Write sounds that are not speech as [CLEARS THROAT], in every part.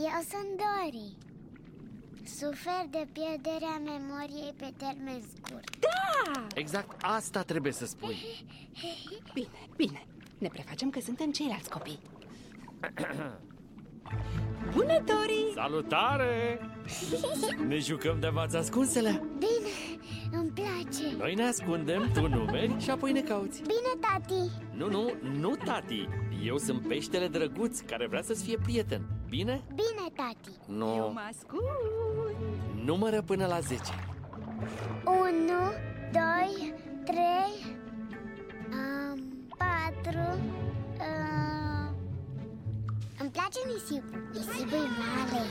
Bună! Eu sunt Dori Sufer de pierderea memoriei pe termen scurt Da! Exact asta trebuie să spui. [LAUGHS] Bine, bine. Ne prefacem că suntem ceilalți copii. [CLEARS THROAT] Bună, Dori! Salutare! [LAUGHS] Ne jucăm de v-ați ascunselea? Bine, îmi place Noi ne ascundem, tu numeri și apoi ne cauți. Bine, tati Nu, nu, nu, tati. Eu sunt peștele drăguț care vrea să-ți fie prieten. Bine? Bine, tati Nu. Eu mă ascund! Numără până la 10. 1, 2, 3 um, 4 uh, Îmi place nisipul Nisipul e mare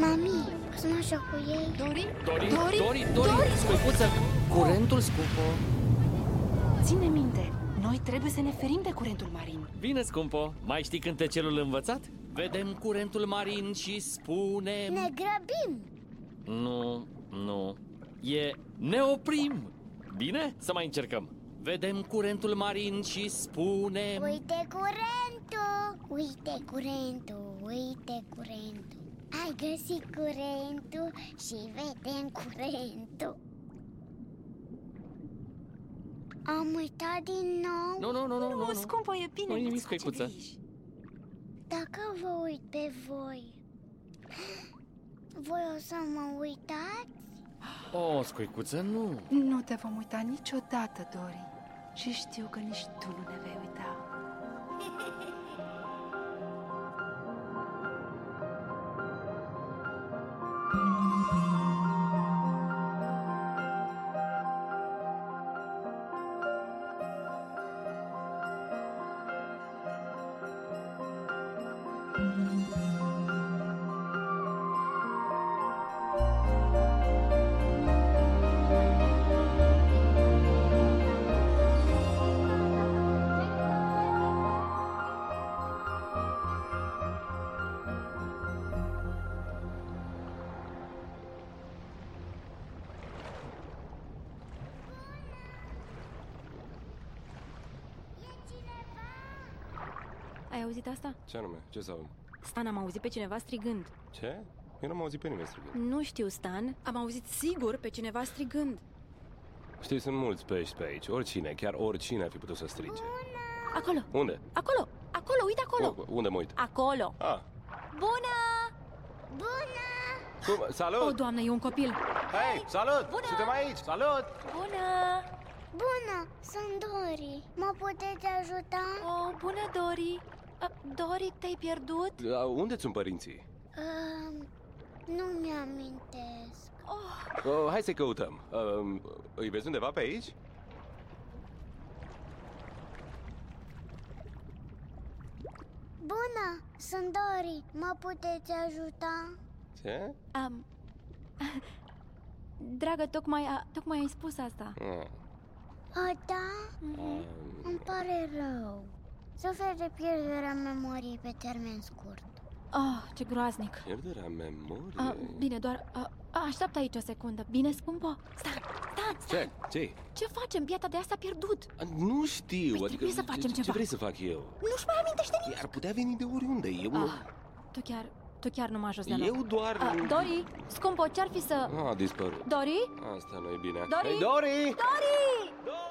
Mami, poți să mă joc cu ei? Dori? Dori, Dori? Dori, Dori, Dori! scuipuță, curentul scumpo. Ține minte, noi trebuie să ne ferim de curentul marin. Bine, scumpo, mai știi cântecelul învățat? Vedem curentul marin și spunem... Ne grăbim Nu, nu, e ne oprim. Bine? Să mai încercăm. Vedem curentul marin și spunem... Uite curentul Uite curentul Uite curentul Ai găsit curentul și vedem curentul Am uitat din nou Nu, nu, nu, nu, nu, Nu, nu. scumpă, e bine. Nu-ți nimic, nu-ți face scuicuță. griji. Dacă vă uit pe voi Voi o să mă uitați? O, scuicuță, nu. Nu te vom uita niciodată, Dori. Și știu că nici tu nu ne vei uita. [LAUGHS] Ai auzit asta? Ce anume? Ce să aud? Stan, am auzit pe cineva strigând Ce? Eu n-am auzit pe nimeni strigând. Nu știu, Stan, am auzit sigur pe cineva strigând Știi, sunt mulți pești pe aici. Oricine, chiar oricine ar fi putut să strige. Acolo, Unde? acolo, acolo, uite acolo U- unde mă uit? Acolo Ah, Bună! Bună! cum? Salut! O, doamnă, e un copil Hei, salut! Bună! Suntem aici! Salut! Bună! Bună, sunt Dori Mă puteți ajuta? O, bună, Dori A, Dori, te-ai pierdut? Da, unde sunt părinții? Uh, nu mi-amintesc Oh, Uh, hai să-i căutăm. Uh, îi vezi undeva pe aici? Bună, sunt Dori Mă puteți ajuta? Ce? am... Dragă, tocmai, a, tocmai ai spus asta Ah, O, da? um, Îmi pare rău Sufer de pierderea memoriei pe termen scurt Oh, ce groaznic pierderea memoriei. a, Bine, doar a, așteaptă aici o secundă Bine, scumpo? Stan, stan, stan Ce? Ce? Ce facem? Biata de asta a pierdut A, Nu știu, Păi adică trebuie să facem ce, ce ceva. vrei să fac eu? Nu-și mai amintește nimic Ar putea veni de oriunde. Eu, nu- ah, Tu chiar, tu chiar nu mă ajuns deloc eu doar... ah, Dori, scumpo, ce-ar fi să... A, a dispărut. Dori? Asta nu e bine. Dori? Hey, Dori! Dori! Sunt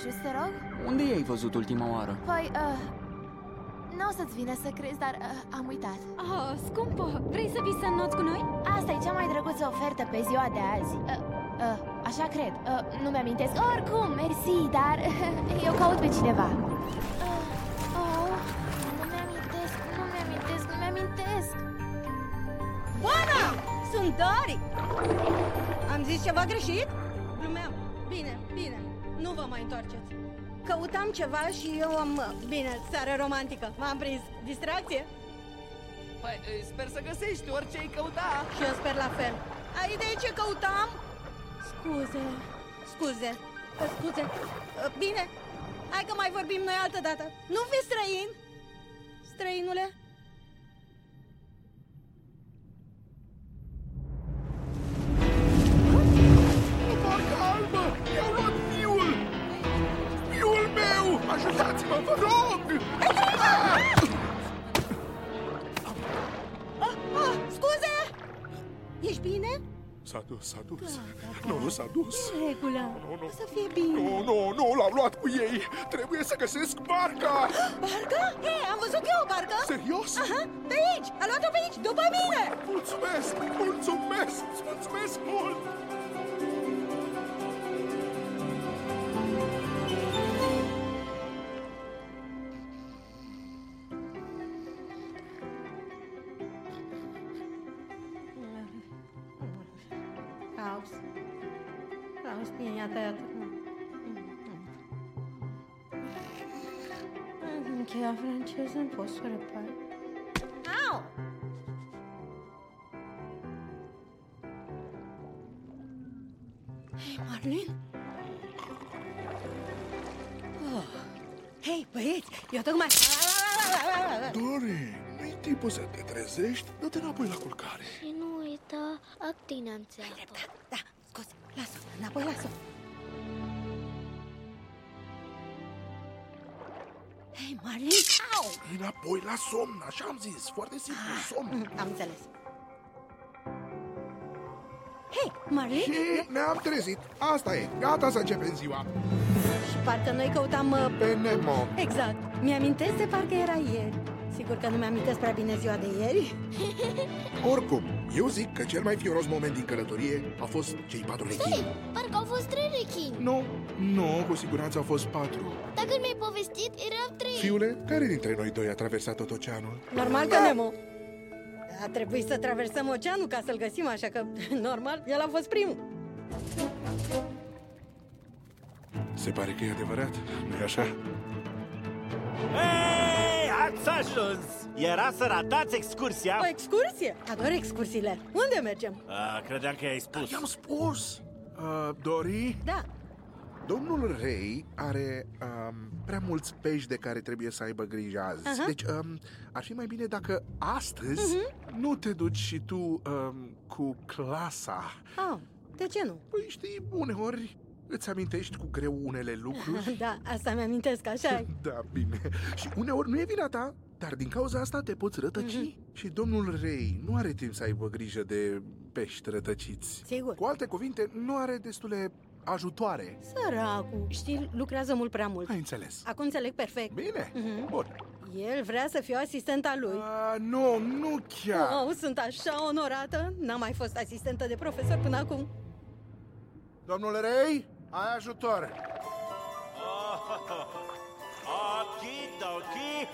familia. Mă ajut, te rog? Unde i-ai văzut ultima oară? Păi, uh, nu o să-ți vină să crezi, dar uh, am uitat. Oh, scumpo, vrei să vii să noți cu noi? Asta e cea mai drăguță ofertă pe ziua de azi. Uh, uh, așa cred. Uh, nu mi-amintesc. Oricum, mersi, dar [LAUGHS] eu caut pe cineva. Uh, oh, nu mi-amintesc, nu mi-amintesc, nu mi-amintesc. Bună! Sunt Dori! Am zis ceva greșit? Glumeam. Bine, bine. Nu vă mai întoarceți. căutam ceva și eu am... Bine, seară romantică, m-am prins. Distracție? Păi, sper să găsești orice ai căuta. Și eu sper la fel. Ai idee ce căutam? Scuze, scuze, scuze. Bine, hai că mai vorbim noi altă dată. Nu fi străin, străinule. Ajutați-mă, vă rog! Ah, ah, scuze! Ești bine? S-a dus, s-a dus. Nu, nu s-a dus. În regulă. Nu, nu. O să fie bine. Nu, nu, nu, l-au luat cu ei. Trebuie să găsesc barca. Barca? Hei, am văzut eu o barcă. Serios? Aha, pe aici. A luat-o pe aici, după mine. Mulțumesc, mulțumesc, îți mulțumesc mult. Marlin? Oh. Hei, băieți, eu tocmai... Dori, nu-i timpul să te trezești. Dă-te înapoi la culcare. Și nu uita, actina în țeapă. Da, da, scuze, lasă, înapoi lasă. Hei, Marlin! Au! Înapoi la somn, așa am zis. Foarte simplu, somn. Am înțeles. Hei, Marlin! Și ne-am trezit. Asta e. Gata să începem ziua. Și parcă noi căutam... Uh, Pe Nemo. exact. Mi-amintesc de parcă era ieri. Sigur că nu mi-amintesc prea bine ziua de ieri. Oricum, eu zic că cel mai fioros moment din călătorie a fost cei patru rechini. Parcă au fost trei rechini. Nu, nu, cu siguranță au fost patru. Dar când mi-ai povestit, erau trei. Fiule, care dintre noi doi a traversat tot oceanul? Normal că Nemo. A trebuit să traversăm oceanul ca să-l găsim, așa că, [LAUGHS] normal, el a fost primul. Se pare că e adevărat, nu-i așa? Hei, ați ajuns! Era să ratați excursia? O excursie? Ador excursiile. Unde mergem? A, credeam că i-ai spus. I-am spus! Uh, Dori, Da. domnul Rei are um, prea mulți pești de care trebuie să aibă grijă azi. Aha. Deci um, ar fi mai bine dacă astăzi nu te duci și tu um, cu clasa. Ah, de ce nu? Păi știi, uneori îți amintești cu greu unele lucruri. [LAUGHS] Da, asta mi-amintesc, așa e. [LAUGHS] Da, bine. Și uneori nu e vina ta, dar din cauza asta te poți rătăci. Și domnul Rei nu are timp să aibă grijă de pești rătăciți. Sigur. Cu alte cuvinte, nu are destule ajutoare. Săracu. Știi, lucrează mult prea mult. Ai înțeles. Acum înțeleg perfect. Bine, Mhm. bun. El vrea să fiu asistenta lui. A, nu, nu chiar. Oh, sunt așa onorată. N-am mai fost asistentă de profesor până acum. Domnul Rei, ai ajutor. Okidoki!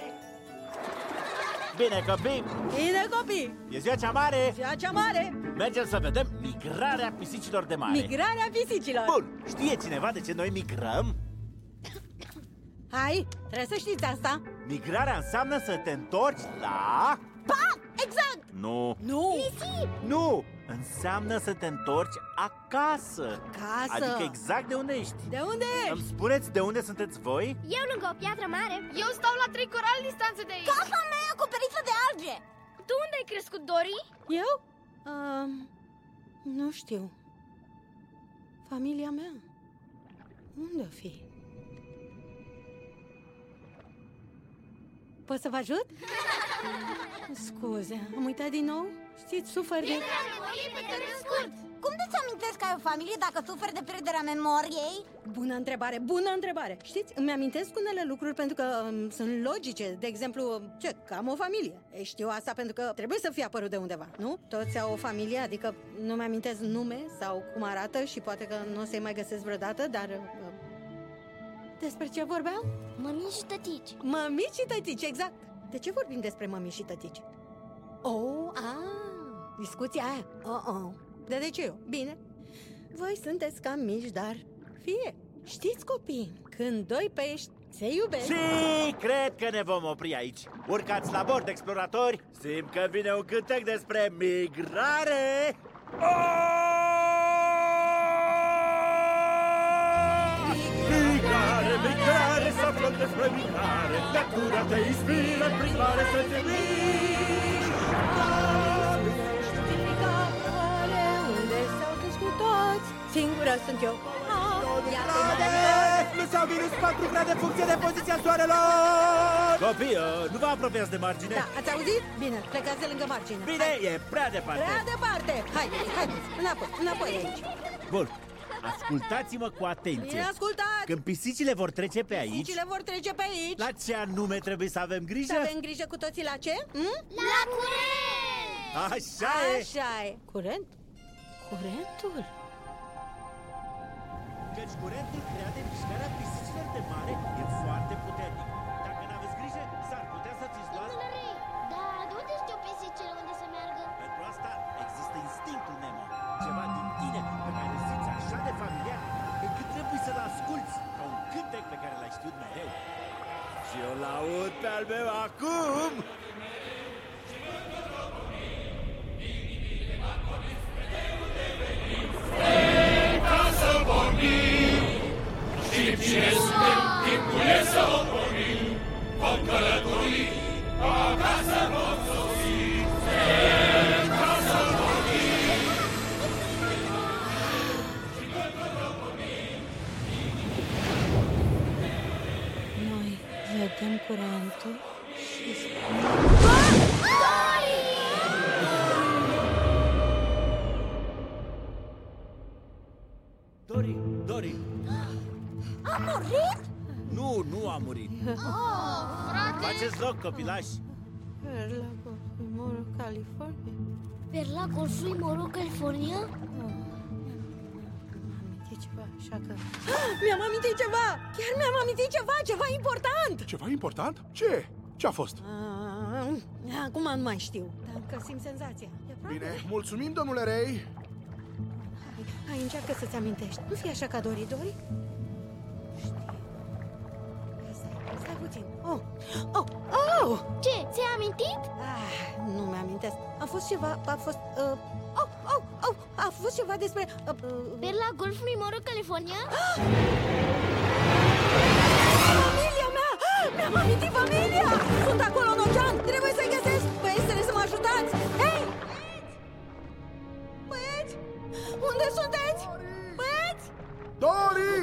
Bine, copii! Bine, copii! E ziua cea mare! Ziua cea mare! Mergem să vedem migrarea pisicilor de mare. Migrarea pisicilor! Bun, știe cineva de ce noi migrăm? Hai, trebuie să știți asta. Migrarea înseamnă să te întorci la... Pa! Exact! Nu, Nu! nu! Înseamnă să te întorci acasă. Acasă. Adică exact de unde ești. De unde Îmi ești? spuneți de unde sunteți voi? Eu lângă o piatră mare. Eu stau la trei corali distanță de aici. Casa mea e acoperită de alge. Tu unde ai crescut, Dori? Eu? Um, nu știu. Familia mea. Unde o fi? Pot să vă ajut? Scuze, am uitat din nou? Știți, sufăr de... Cum de-ți amintesc că ai o familie dacă suferi de pierderea memoriei? Bună întrebare, bună întrebare Știți, îmi amintesc unele lucruri pentru că um, sunt logice De exemplu, ce, că am o familie e, Știu asta pentru că trebuie să fie apărut de undeva, nu? Toți au o familie, adică nu mi-amintesc nume sau cum arată Și poate că nu o să-i mai găsesc vreodată, dar... Uh, despre ce vorbeam? Mămici și tătici. Mămici și tătici, exact De ce vorbim despre mămici și tătici? Oh, a, discuția aia Oh, oh. De de ce eu? Bine Voi sunteți cam mici, dar fie Știți, copii, când doi pești se iubesc... Și cred că ne vom opri aici. Urcați la bord, exploratori! Simt că vine un cântec despre migrare! Migrare, migrare, să aflăm despre migrare Natura te inspiră prin mare să te miști Mare, unde s-au dus cu toți Singura sunt eu Plus sau minus 4 grade în funcție de poziția soarelor Copii, nu vă apropiați de margine? Da, ați auzit? Bine, plecați de lângă margine Bine, Hai. e prea departe Prea departe Hai, hai, înapoi, înapoi aici Bun, ascultați-mă cu atenție Bine ascultați Când pisicile vor trece pe aici Pisicile vor trece pe aici La ce anume trebuie să avem grijă? Să avem grijă cu toții la ce? Hm? La curent! Așa e Așa e Curent? Curentul? Căci curentul creat de mișcarea pisicilor de mare l-aud pe al meu acum Faceți loc, copilași La Baltimore, California Per la Golfului Moro, California? amintit ceva, așa că... [GASPS] Mi-am amintit ceva! Chiar mi-am amintit ceva, ceva important! Ceva important? Ce? Ce a fost? Ah, Acum nu mai știu, dar că simt senzația. E aproape. Bine, mulțumim, domnule Rei. Hai, hai, încearcă să-ți amintești. Nu fi așa ca Dori, Dori. Stai, stai puțin. Oh, oh, oh! Ce, ți-ai amintit? Ah, nu mi-amintesc. A fost ceva, a fost... Uh, oh, oh, oh, a fost ceva despre... Uh, uh, Per la Golfului Moro, California? Familia mea! Mi-am amintit familia! Sunt acolo în ocean! Trebuie să-i găsesc! Băiețele să mă ajutați! Hei! Băieți! Unde sunteți? Băieți! Dori!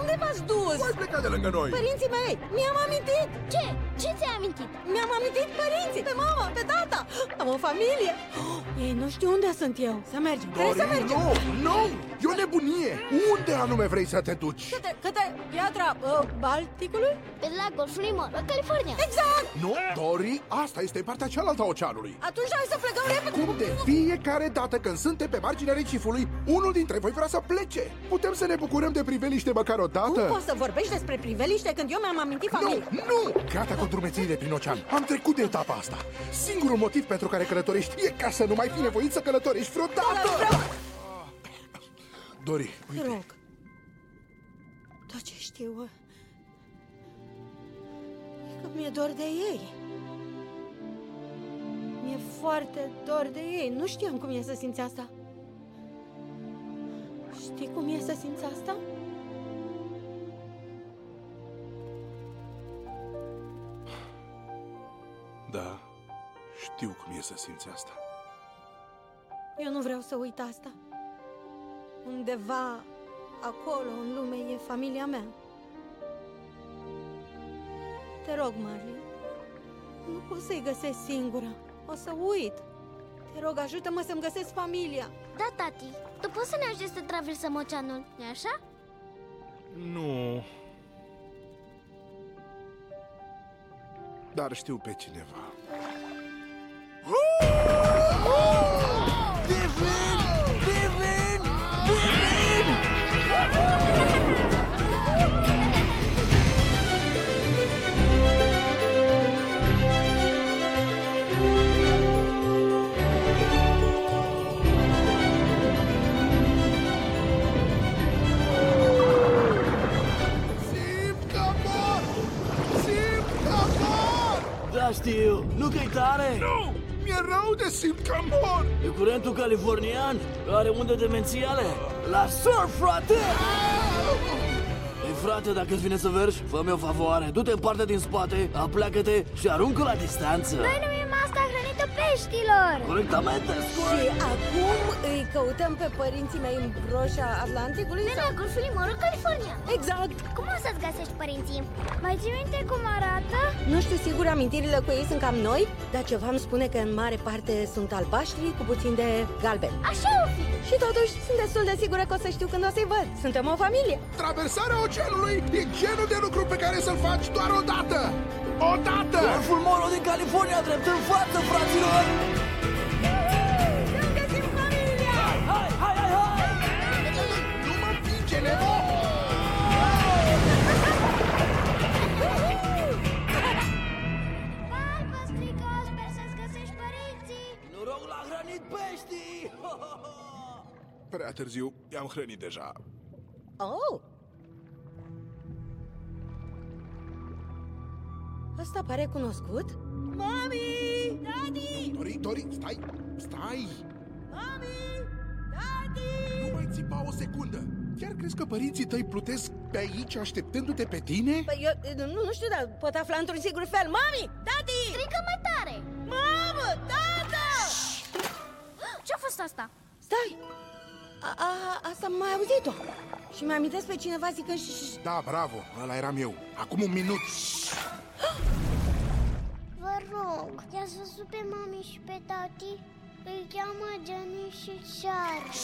Unde v-ați dus? Nu ați plecat de lângă noi. Părinții mei! Mi-am amintit! Ce? Ce ți-ai amintit? Mi-am amintit părinții, pe mama, pe tata! Am o familie! [GASPS] Ei nu știu unde sunt eu. Să mergem, trebuie Dori, să mergem! nu, nu! E o nebunie! Unde anume vrei să te duci? Către, către piatra uh, Balticului? Per la Golfului Moro, California? Exact! Nu, Dori, asta este partea cealaltă a oceanului. Atunci hai să plecăm repede! Cum de fiecare dată când suntem pe marginea recifului, unul dintre voi vrea să plece. Putem să ne bucurăm de priveliște măcar o dată? Cum poți să vorbești despre priveliște când eu mi-am amintit Nu, familia? nu! Gata cu drumețiile prin ocean. Am trecut de etapa asta. Singurul motiv pentru care călătorești e ca să nu mai fi nevoit să călătorești vreodată. Dar vreau- Dori, Te uite, rog. Tot ce știu e că mi-e dor de ei. Mi-e foarte dor de ei. Nu știam cum e să simți asta. Știi cum e să simți asta? Da, știu cum e să simți asta. Eu nu vreau să uit asta. Undeva acolo, în lume, e familia mea. Te rog, Marley, nu pot să-i găsesc singură. O să uit. Te rog, ajută-mă să-mi găsesc familia. Da, tati. Tu poți să ne ajut să traversăm oceanul, nu așa? Nu, Dar știu pe cineva. Da, știu. Nu că-i tare? Nu! Mi-e rău de simt că mor! E curentul californian? Are unde demențiale? La surf, frate! Ei, frate, dacă îți vine să vergi, fă-mi o favoare. Du-te în partea din spate, apleacă-te și aruncă la distanță. Noi numim asta hrănită peștilor! Corectamente, Și acum îi căutăm pe părinții mei în broșa Atlanticului? De la Golful Moro, California! Exact! Cum o să-ți găsești părinții? Mai ții minte cum arată? Nu știu sigur, amintirile cu ei sunt cam noi, dar ceva îmi spune că în mare parte sunt albaștri cu puțin de galben. Așa o fi! Și totuși sunt destul de sigură că o să știu când o să-i văd. Suntem o familie. Traversarea oceanului e genul de lucru pe care să-l faci doar o dată! O dată! Golful Moro din California, drept în față, fraților! Prea târziu, i-am hrănit deja. Oh! Asta pare cunoscut? Mami! Daddy! Tori, Tori, stai, stai! Mami! Daddy! Nu mai țipa o secundă! Chiar crezi că părinții tăi plutesc pe aici așteptându-te pe tine? Păi eu nu, nu știu, dar pot afla într-un sigur fel. Mami! Daddy! Strică mai tare! Mamă! Tată! Ce-a fost asta? Stai! A, a, asta am mai auzit-o. Și mi amintesc pe cineva zicând și... și- Da, bravo, ăla eram eu. Acum un minut. [GASPS] Vă rog, i-ați văzut pe mami și pe tati? Îi cheamă Jenny și Charlie.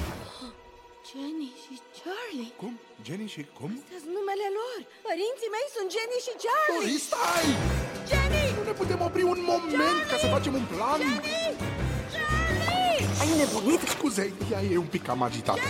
[GASPS] Jenny și Charlie. Cum? Jenny și cum? Astea sunt numele lor. Părinții mei sunt Jenny și Charlie. Tori, stai! Jenny! Nu ne putem opri un moment ca să facem un plan? Jenny! Charlie! Ai nebunit? Scuze, ea e un pic cam agitată.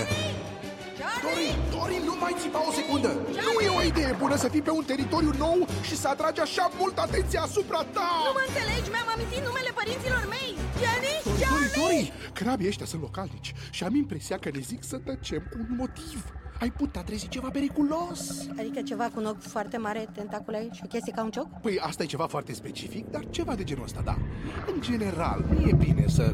Dori, Dori, nu mai țipa o secundă! Nu e o idee bună să fii pe un teritoriu nou și să atragi așa mult atenția asupra ta! Nu mă înțelegi? Mi-am amintit numele părinților mei. Jenny! Dori, Charlie! Dori, Dori! Crabii ăștia sunt localnici și am impresia că ne zic să tăcem cu un motiv. Ai putea trezi ceva periculos. Adică ceva cu un ochi foarte mare, tentacule și o chestie ca un cioc? Păi asta e ceva foarte specific, dar ceva de genul ăsta, da. În general, nu e bine să...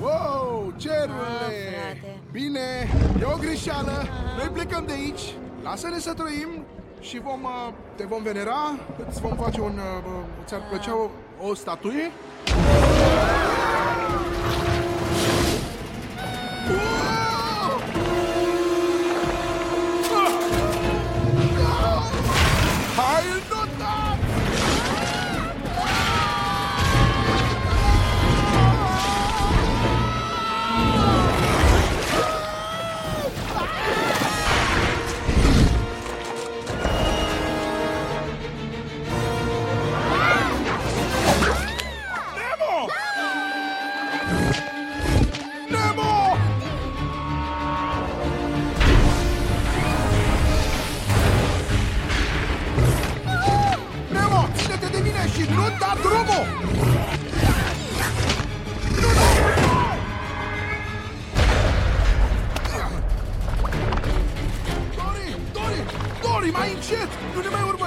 Wow, cerule! Ah, frate. Bine, e o greșeală. Noi plecăm de aici. Lasă-ne să trăim și vom, uh, te vom venera. Îți vom face un... uh, Ți-ar plăcea o, o statuie? Wow!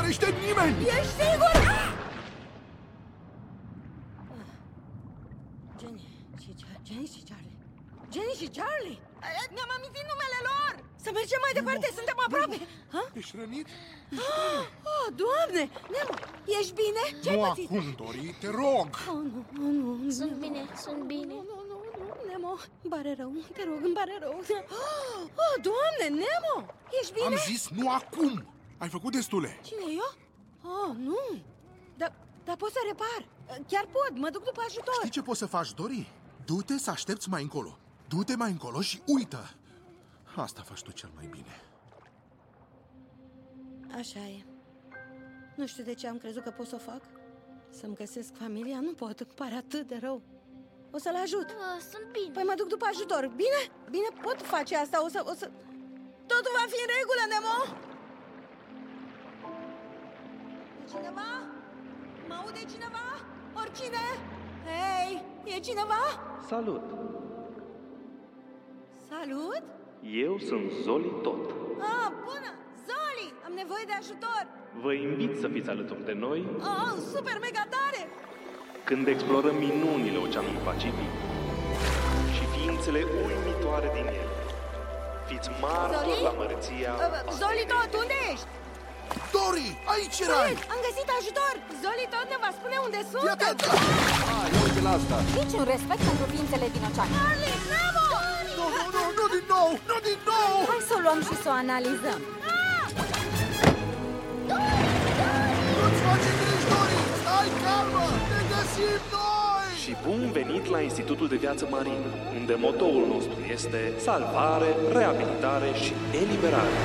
Urmărește nimeni! Ești sigur? Jenny și, Char- Jenny și Charlie. Jenny și Charlie? Eh, Mi-am amintit numele lor! Să mergem mai departe, suntem aproape! Ha? Ești rănit? Oh, doamne! Nemo, ești bine? Ce-ai Nu pățit? acum, Dori, te rog! Oh, nu, oh, nu, nu. Sunt bine, sunt bine. Nu, nu, nu, Nemo, îmi pare rău, te rog, îmi pare rău. [GASPS] Oh, doamne, Nemo, ești bine? Am zis nu acum! Ai făcut destule! Cine, eu? Oh, nu. Dar, dar pot să repar. Chiar pot, mă duc după ajutor. Știi ce poți să faci, Dori? Du-te să aștepți mai încolo. Du-te mai încolo și uită. Asta faci tu cel mai bine. Așa e. Nu știu de ce am crezut că pot să o fac. Să-mi găsesc familia, nu pot, îmi pare atât de rău. O să-l ajut. Uh, sunt bine. Păi mă duc după ajutor. Bine? Bine, pot face asta, o să... O să... Totul va fi în regulă, Nemo? Cineva? Mă aude cineva? Oricine? Hei, e cineva? Salut! Salut? Eu sunt Zoli Tot. Ah, bună! Zoli! Am nevoie de ajutor! Vă invit să fiți alături de noi Oh, super mega tare! când explorăm minunile Oceanului Pacific și ființele uimitoare din el. Fiți martori Zoli? la măreția Uh, Zolitot, unde ești? Dori, aici erai! Băi, am găsit ajutor! Zolitot ne va spune unde suntem! Ah, ia uite la asta. Niciun respect pentru ființele din ocean. Harley, Nemo! Nu, nu, nu, nu din nou! Nu din nou! Hai să o luăm și să o analizăm. Nu-ți face griji, Dori! Stai calmă! Ne găsim noi! Și bun venit la Institutul de Viață Marină, unde motoul nostru este salvare, reabilitare și eliberare.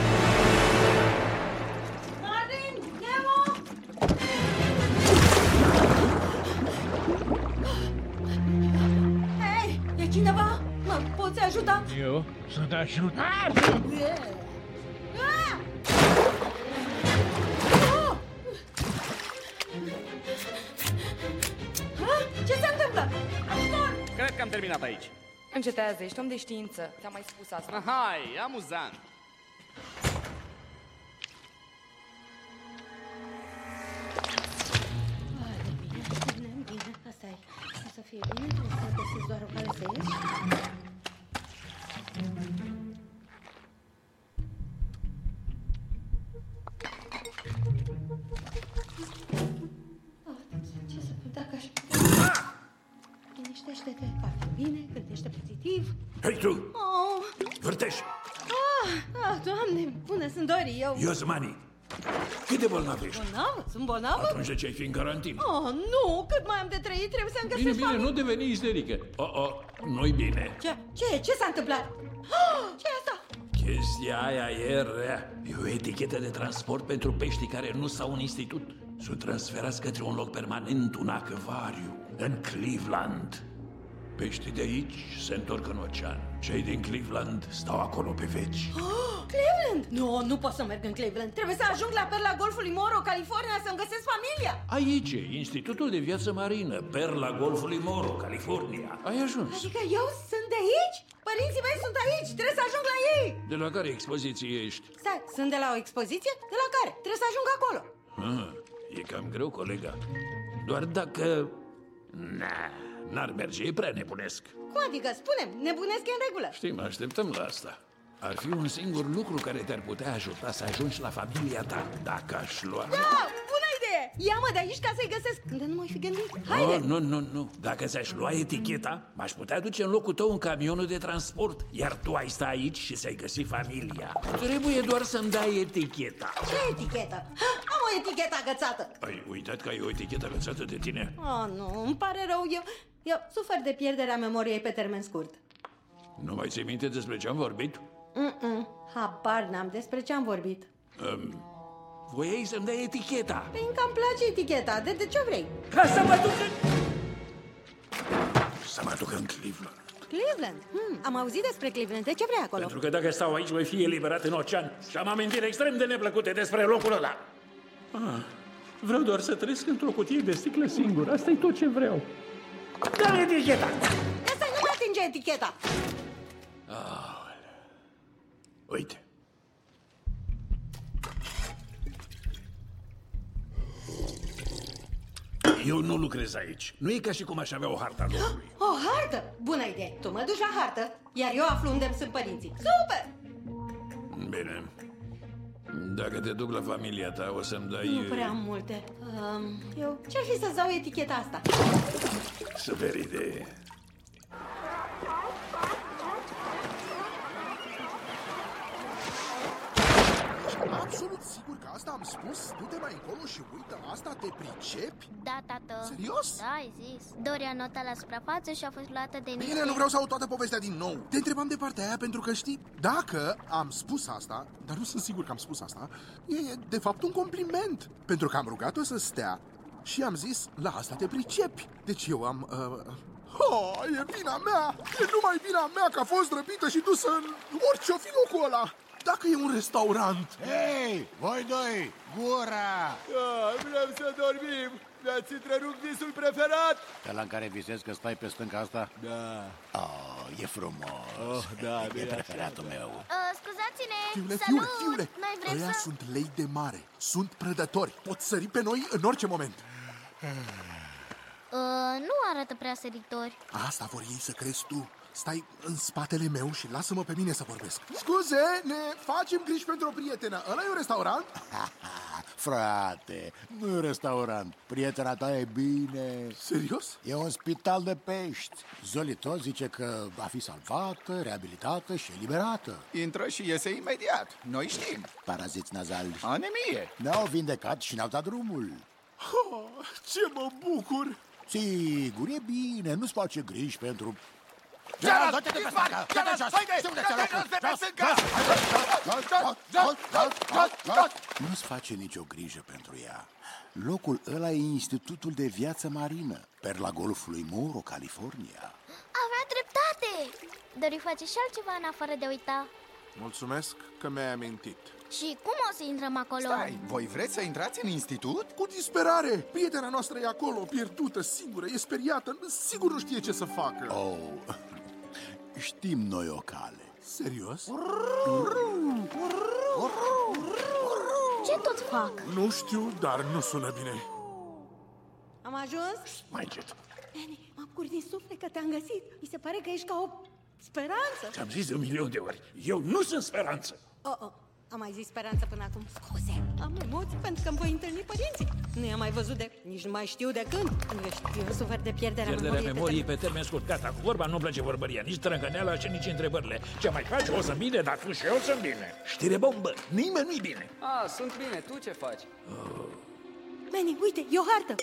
Eu sunt ajut. Ah! Oh! Ah, Ce se întâmplă? Ajutor! Cred că am terminat aici. Încetează, ești om de știință. Ți-am mai spus asta. Hai, amuzant. Bine, bine, asta e. O să fie bine, trebuie să găsiți doar o cale să ieși. Liniștește-te, va fi bine, gândește pozitiv. Hei tu, Oh, vârtești! ah, ah, doamne, bună, sunt Dori, eu... Eu sunt Mani. Cât de bolnav ești? Bolnavă? Sunt bolnavă? Atunci de ce ai fi în carantină? Oh, nu, cât mai am de trăit, trebuie să-mi Bine, găsesc bine, familie. nu deveni isterică. Oh, oh, nu-i bine. Ce? Ce? Ce s-a întâmplat? Ah, ce e asta? Chestia aia e rea. E o etichetă de transport pentru peștii care nu s-au în institut. Sunt transferați către un loc permanent, un acvariu, în Cleveland. Peștii de aici se întorc în ocean. Cei din Cleveland stau acolo pe veci. Oh, [GASPS] Cleveland! Nu, nu pot să merg în Cleveland. Trebuie să ajung la perla golfului Moro, California, să-mi găsesc familia. Aici e Institutul de Viață Marină, Perla Golfului Moro, California. Ai ajuns. Adică eu sunt de aici? Părinții mei sunt aici, trebuie să ajung la ei. De la care expoziție ești? Stai, sunt de la o expoziție? De la care? Trebuie să ajung acolo. Ah, e cam greu, colega. Doar dacă... Na, n-ar merge, e prea nebunesc. Cum adică? Spune-mi, nebunesc e în regulă. Știm, așteptăm la asta. Ar fi un singur lucru care te-ar putea ajuta să ajungi la familia ta, dacă aș lua... Da, bună idee! Ia-mă de aici ca să-i găsesc. Unde nu mai fi gândit? Haide! Nu, nu, nu, nu. Dacă ți-aș lua eticheta, m-aș putea duce în locul tău în camionul de transport, iar tu ai sta aici și să-i găsi familia. Trebuie doar să-mi dai eticheta. Ce etichetă? Ha, Am o etichetă agățată. Ai uitat că ai o etichetă lăsată de tine? Oh, nu, îmi pare rău. Eu, eu sufer de pierderea memoriei pe termen scurt. Nu mai ții minte despre ce am vorbit? Mm-mm, habar n-am despre ce am vorbit. Um, voiai să-mi dai eticheta. Păi încă îmi place eticheta. De, de ce vrei? Ca să mă duc în... Să mă duc în Cleveland. Cleveland. Hmm, am auzit despre Cleveland. De ce vrei acolo? Pentru că dacă stau aici, voi fi eliberat în ocean. Și am amintiri extrem de neplăcute despre locul ăla. Ah, vreau doar să trăiesc într-o cutie de sticlă singur. Asta e tot ce vreau. Dă-mi eticheta! Asta nu mai atinge eticheta. Uite. Eu nu lucrez aici. Nu e ca și cum aș avea o harta locului. O hartă! Bună idee. Tu mă duci la hartă, iar eu aflu unde sunt părinții. Super! Bine. Dacă te duc la familia ta, o să-mi dai... Nu prea am multe. Um, eu ce-ar fi să-ți dau eticheta asta? Super idee. Absolut sigur că asta am spus? Du-te mai încolo și uită asta, te pricepi? Da, tată. Serios? Da, ai zis. Dori a notat la suprafață și a fost luată de niște... Bine, nu vreau să aud toată povestea din nou. Te întrebam de partea aia pentru că știi, dacă am spus asta, dar nu sunt sigur că am spus asta, e de fapt un compliment. Pentru că am rugat-o să stea și am zis, la asta te pricepi. Deci eu am... Uh, Oh, e vina mea! E numai vina mea că a fost răpită și dusă în orice-o fi locul ăla! Dacă e un restaurant... Hei, voi doi, gura! Da, vrem să dormim. Mi-ați întrerupt visul preferat? Ăla în care visezi că stai pe stânca asta? Da. Oh, e frumos. Oh, da, e bine preferatul meu. Uh, scuzați Ascultați-ne! Fiule, Salut! fiule, fiule! Noi vrem Ăia să... sunt lei de mare. Sunt prădători. Pot sări pe noi în orice moment. Uh, nu arată prea săritori. Asta vor ei să crezi tu. Stai în spatele meu și lasă-mă pe mine să vorbesc. Scuze, ne facem griji pentru o prietenă. Ăla e un restaurant? [LAUGHS] Frate, nu e un restaurant. Prietena ta e bine. Serios? E un spital de pești. Zoli tot zice că va fi salvată, reabilitată și eliberată. Intră și iese imediat. Noi știm. Paraziți nazali. Anemie. Ne-au vindecat și ne-au dat drumul. Oh, ce mă bucur! Sigur, e bine, nu-ți face griji pentru... Gerald, dă-te de pe dispari! stânga! Gerald, Dă-te jos! haide! Știu unde Dă-te ți-e locul! jos de pe Jos, stânga! jos! Nu-ți face nicio grijă pentru ea. Locul ăla e Institutul de Viață Marină, per la Golfului Moro, California. Avea dreptate! Dori face și altceva în afară de a uita. Mulțumesc că mi-ai amintit. Și cum o să intrăm acolo? Stai, voi vreți să intrați în institut? Cu disperare! Prietena noastră e acolo, pierdută, singură, e speriată, sigur nu știe ce să facă. Oh, știm noi o cale. Serios? Ce tot fac? Nu știu, dar nu sună bine. Am ajuns? Mai încet. Manny, mă bucur din suflet că te-am găsit. Mi se pare că ești ca o speranță. Ți-am zis de un milion de ori. Eu nu sunt speranță. Oh, oh. Am mai zis speranță până acum. Scuze, am emoții pentru că îmi voi întâlni părinții. Nu i-am mai văzut de... Nici nu mai știu de când. Eu, eu sufer de pierderea, Pierderea memoriei. memoriei pe termen scurt. Gata, cu vorba nu-mi place vorbăria, nici trângăneala și nici întrebările. Ce mai faci? O să bine, dar tu și eu sunt bine. Știre bombă, nimeni nu-i bine. A, sunt bine, tu ce faci? Manny, uite, e o hartă.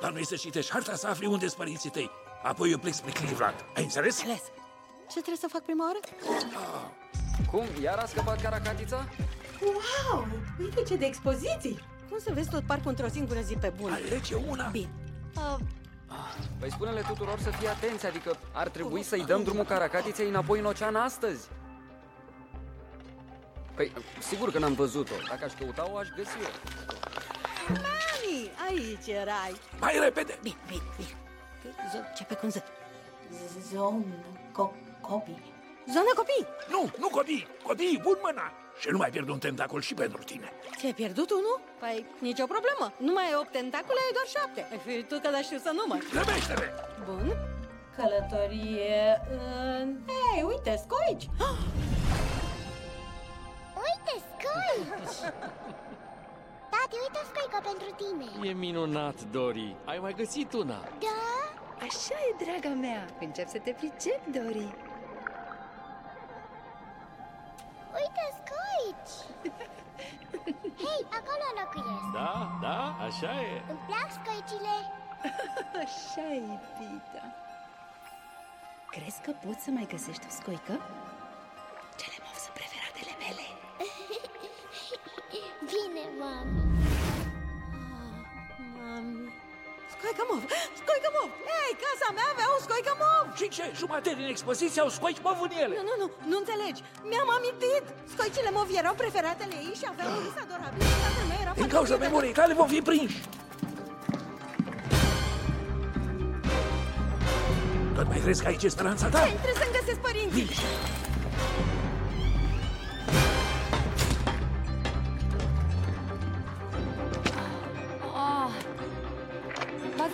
Dar nu să citești harta să afli unde sunt părinții tăi. Apoi eu plec spre Cleveland. Ai înțeles? Înțeles. Ce trebuie să fac prima oară? Cum? Iar a scăpat caracatița? Wow! Uite ce de expoziții! Cum să vezi tot parcul într-o singură zi pe bune? Alege una. Bine. Uh, Păi spune-le tuturor să fie atenți, adică ar trebui să-i dăm drumul caracatiței înapoi în ocean astăzi. Păi, sigur că n-am văzut-o. Dacă aș căuta-o, aș găsi-o. Manny, aici erai. Mai repede! Bine, bine, bine. Z- ce pe cum Z? Zonă co- copii. Zonă copii! Nu, nu copii! Copii, pun mâna! Și nu mai pierd un tentacol și pentru tine. Ți-ai pierdut unul? Păi, nicio problemă. Nu mai ai 8 tentacule, ai doar 7. Ai fi tu că da știu să număr. Grăbește-le! Bun. Călătorie în... Hei, uite, scoici! [GASPS] Uite, scoici! Tati, uite o scoică pentru tine. E minunat, Dori. Ai mai găsit una. Da? Așa e, draga mea. Încep să te pricep, Dori. Uite, scoici! [LAUGHS] Hei, acolo locuiesc. Da, da, așa e. Îmi plac scoicile. [LAUGHS] Așa e, iubita. Crezi că poți să mai găsești o scoică? Cele mov sunt preferatele mele. [LAUGHS] Bine, mami. Mami. Scoică mov! Scoică mov! Ei, casa mea avea un scoică mov! Și ce? Jumate din expoziție au scoici mov în ele. Nu, nu, nu, nu înțelegi. Mi-am amintit. Scoicile mov erau preferatele ei și aveau un vis adorabil. Tatăl meu era Din foarte cauza iubit de- memoriei tale vom fi prinși. Tot mai crezi că aici e speranța ta? Hai, Trebuie să-mi găsesc părinții. Oh.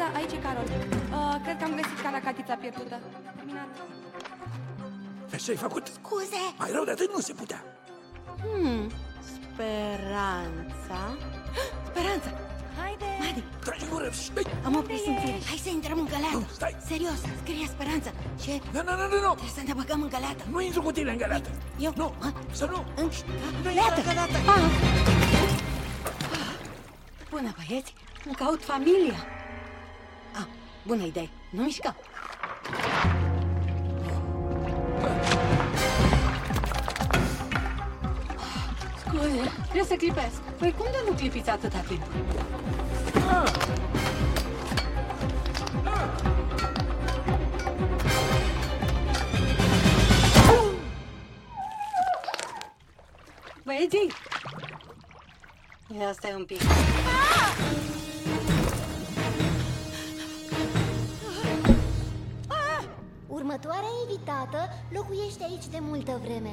Baza, aici e Carol. Uh, cred că am găsit caracatița pierdută. Terminat. Vezi ce ai făcut? Scuze. Mai rău de atât nu se putea. Hmm, speranța. [GASPS] Speranța! Haide! Madi, Tragi în gură! am o presimțire. Hai să intrăm în găleată. Nu, stai. Serios, scrie speranța. Ce? Nu, nu, nu, nu, nu! Trebuie să ne băgăm în găleată. Nu intru cu tine în găleată. Eu? Nu, să nu! În găleată. Ah. Bună, băieți. Îmi caut familia. Ah, bună idee. Nu mișca. Scuze, trebuie să clipesc. Păi cum de nu clipiți atâta timp? Băieții! Ia stai un pic. Următoarea invitată locuiește aici de multă vreme.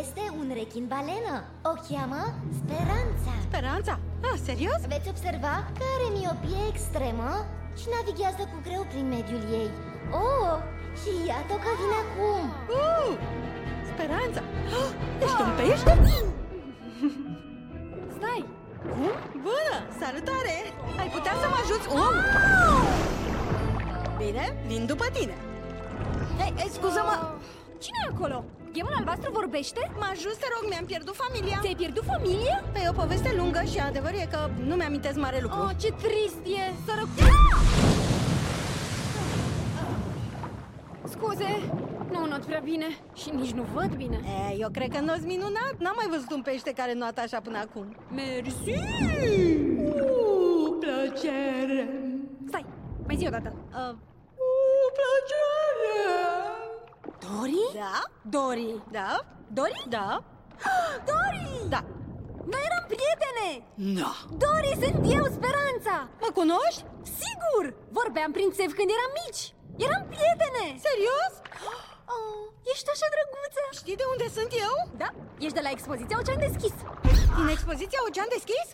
Este un rechin balenă. O cheamă Speranța. Speranța? Ah, serios? Veți observa că are miopie extremă și navighează cu greu prin mediul ei. Oh, și iată că vine acum. Uh, Speranța! Ah, Ești un pește? Stai! Cum? Bună! Salutare! Ai putea să mă ajuți? Um! Bine, vin după tine. Hei, hey, scuză-mă! cine e acolo? Gemul albastru vorbește? Mă ajut, te rog, mi-am pierdut familia. Ți-ai pierdut familia? Păi e o poveste lungă și adevărul e că nu mi-amintesc mare lucru. Oh, ce trist e, sărăc... Scuze, nu not prea bine și nici nu văd bine. E, eu cred că nu s minunat. N-am mai văzut un pește care nu așa până acum. Mersi! Uh, plăcere! Stai, mai zi o dată. Uh, uh, plăcere! Dori? Da? Dori. Da? Dori? Da. [GASPS] Dori! Da. Noi eram prietene! No. Dori, sunt eu, Speranța! Mă cunoști? Sigur! Vorbeam prin țev când eram mici! Eram prietene! Serios? [GASPS] [GASPS] Oh, ești așa drăguță! Știi de unde sunt eu? Da, ești de la expoziția Ocean Deschis Din expoziția Ocean Deschis?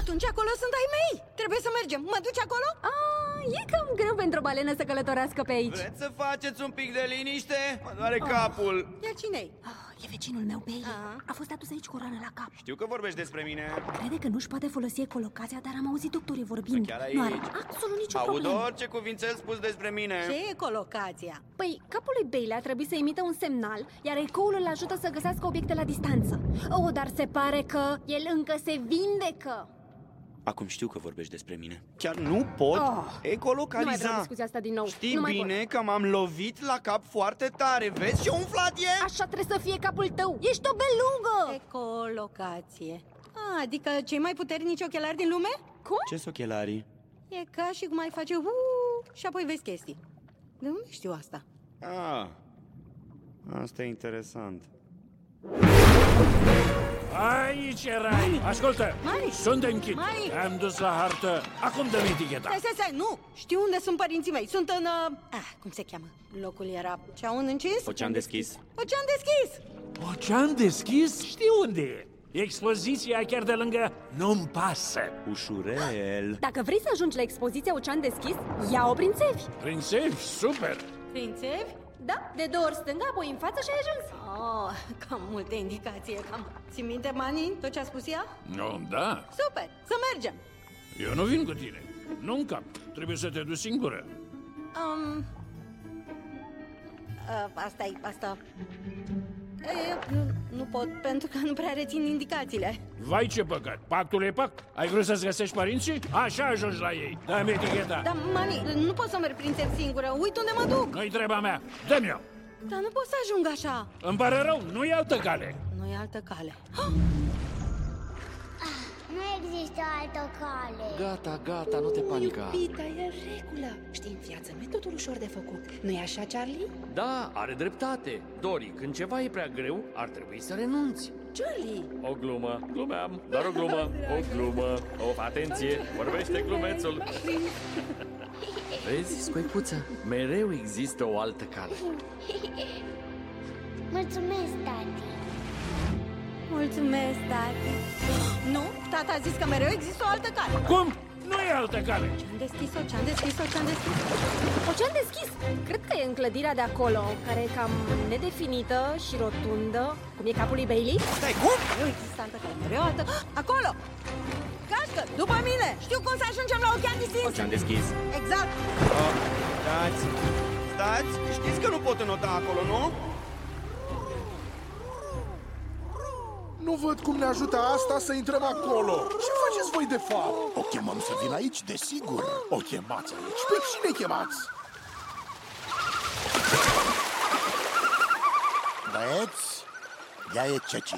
Atunci acolo sunt ai mei Trebuie să mergem, mă duci acolo? Ah, e cam greu pentru o balenă să călătorească pe aici Vreți să faceți un pic de liniște? Mă doare capul Ia cine-i? Ah, E vecinul meu, Bailey A fost adus aici cu o rană la cap Știu că vorbești despre mine Crede că nu-și poate folosi ecolocația, dar am auzit doctorii vorbind Chiar Nu are aici. absolut nicio Aud problemă orice cuvințel spus despre mine Ce e colocația? Păi, capul lui Bailey a trebuit să emită un semnal, iar ecoul îl ajută să găsească obiecte la distanță. Oh, dar se pare că el încă se vindecă. Acum știu că vorbești despre mine Chiar nu pot Oh, Nu mai vreau ecolocaliza discuția asta din nou. Știi nu mai bine pot. că m-am lovit la cap foarte tare Vezi ce umflat e? Așa trebuie să fie capul tău. Ești o belugă! Ecolocație ah, Adică cei mai puternici ochelari din lume? Cum? Ce-s ochelarii? E ca și cum ai face uh, și apoi vezi chestii De unde știu asta? Ah, asta e interesant Aici erai! Ascultă! Mari! Sunt închid! Mari! Am dus la hartă. Acum dă-mi eticheta. Stai, stai, stai, nu! Știu unde sunt părinții mei Sunt în... Uh... Ah, cum se cheamă? Locul era... Ce-au un încins? Ocean deschis Ocean deschis! Ocean deschis? Știu unde e. Expoziția chiar de lângă Nu-mi pasă. Ușurel Dacă vrei să ajungi la expoziția Ocean Deschis, ia-o prin țevi. Prințevi, super! Prințevi? Da, de două ori stânga, apoi în față și ai ajuns. Oh, [LAUGHS] cam multe indicații, cam... Ți minte, Mani, tot ce a spus ea? Nu, da. Super, să mergem! Eu nu vin cu tine. Nu în cap. Trebuie să te duci singură. Um... Uh, asta e, asta... E, nu, nu pot, pentru că nu prea rețin indicațiile. Vai ce păcat. Pactul e pact. Ai vrut să-ți găsești părinții? Așa ajungi la ei. Dă-mi eticheta. Dar, Mani, nu pot să merg prin țevi singură. Uit unde mă duc. Nu-i treaba mea. Dă-mi-o. Dar nu pot să ajung așa. Îmi pare rău. Nu-i altă cale. Nu e altă cale. Nu există altă cale. Gata, gata, nu te panica. Iubita, e în regulă. Știi, în viață nu e totul ușor de făcut. Nu-i așa, Charlie? Da, are dreptate. Dori, când ceva e prea greu, ar trebui să renunți. Charlie! O glumă, glumeam, doar o glumă, o glumă. Of, atenție, vorbește glumețul. Vezi, scoicuță, mereu există o altă cale. Mulțumesc, tati. Mulțumesc, tati. Nu, tata a zis că mereu există o altă cale. Cum? Nu e altă cale. Ce-am deschis-o, ce-am deschis-o, ce-am deschis Ocean Deschis, cred că e în clădirea de acolo, care e cam nedefinită și rotundă, cum e capul lui Bailey. Stai, cum? Mereu există altă cale, mereu altă... Acolo! Cașcă, după mine! Știu cum să ajungem la ocean deschis! Ocean deschis Exact! oh, Stați Stați, știți că nu pot înota acolo, nu? Nu văd cum ne ajută asta să intrăm acolo Ce faceți voi de fapt? O chemăm să vină aici, desigur. O chemați aici? Pe cine chemați? Băieți, ea e Ceci.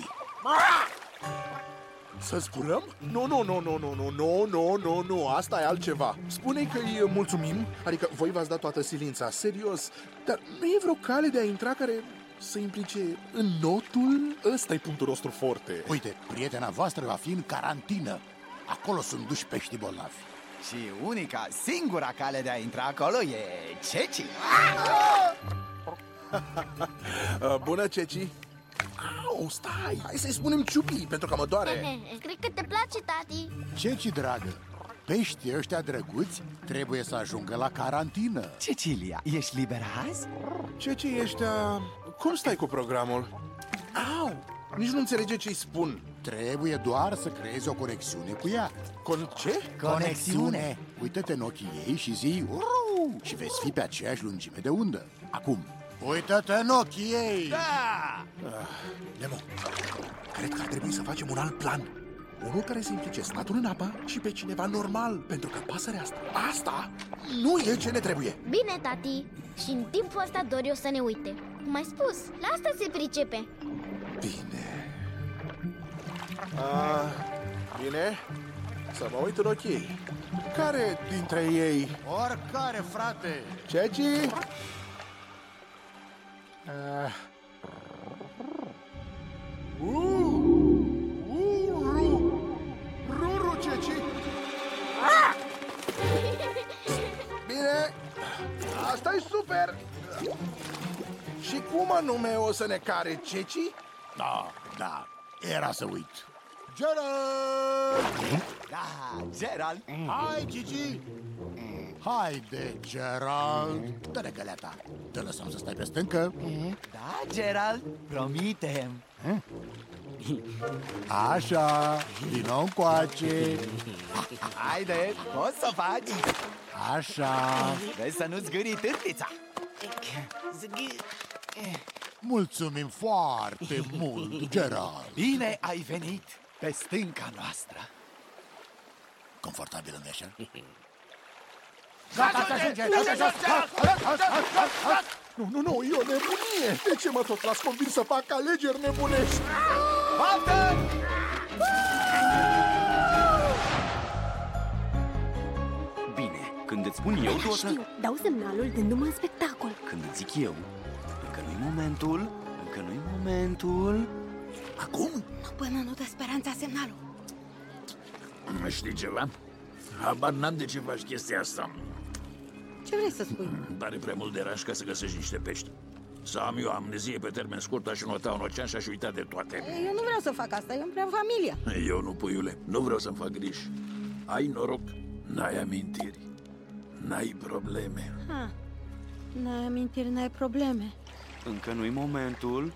Să zburăm? Nu, nu, nu, nu, nu, nu, nu, nu, nu, nu, asta e altceva Spune că îi mulțumim, adică voi v-ați dat toată silința, serios Dar nu e vreo cale de a intra care să implice în notul? Ăsta e punctul nostru forte Uite, prietena voastră va fi în carantină. Acolo sunt duși pești bolnavi. Și unica, singura cale de a intra acolo e Ceci [LAUGHS] Uh, Bună, Ceci! Au, stai! Hai să-i spunem ciupi, pentru că mă doare. Cred că te place, tati. Ceci, dragă, peștii ăștia drăguți trebuie să ajungă la carantină. Cecilia, ești liberă azi? Ceci, ești... Uh... Cum stai cu programul? Au! Nici nu înțelege ce-i spun. Trebuie doar să creezi o conexiune cu ea. Con ce? Conexiune! Uită-te în ochii ei și zi "Uru!" și veți fi pe aceeași lungime de undă. Acum, uită-te în ochii ei! Da! Ah, Nemo, cred că ar trebui să facem un alt plan. Unul care să implice statul în apă și pe cineva normal, pentru că pasărea asta, asta nu e ce ne trebuie. Bine, tati. Și în timpul ăsta Dori o să ne uite. Cum ai spus, la asta se pricepe. A, bine, să mă uit în ochii ei. Care dintre ei? Oricare, frate! Ceci? Uh. Uh. Uru! Ruru, Ceci! Ah! Bine, asta e super! Și cum anume o să ne care Ceci? Da, da, era să uit. Gerald! Da, Gerald! Hai, Gigi! Haide, Gerald! Dă-ne găleata! Te lăsăm să stai pe stâncă? Da, Gerald, promitem! [LAUGHS] Așa, vino încoace! [LAUGHS] Haide, poți să faci! Așa! Vezi să nu-ți gâri târtița! Mulțumim foarte mult, Gerald! Bine ai venit pe stânca noastră! Confortabil în așa? Gata, ajunge! Nu, nu, nu, e o nebunie! De ce mă tot las convins să fac alegeri nebunești? Baftă! Bine, când îți spun eu, tu o să... Știu, dau semnalul dându-mă în spectacol. Când îți zic eu, încă nu-i momentul, încă nu-i momentul... Acum? Până nu dă speranța semnalul. Știi ceva? Habar n-am de ce faci chestia asta. Ce vrei să spui? Îmi pare prea mult de raș ca să găsești niște pești. Să am eu amnezie pe termen scurt, aș nota în ocean și aș uita de toate. Eu nu vreau să fac asta, eu îmi prea familia. Eu nu, puiule, nu vreau să-mi fac griji. Ai noroc, n-ai amintiri, n-ai probleme. Ha. N-ai amintiri, n-ai probleme. Încă nu-i momentul,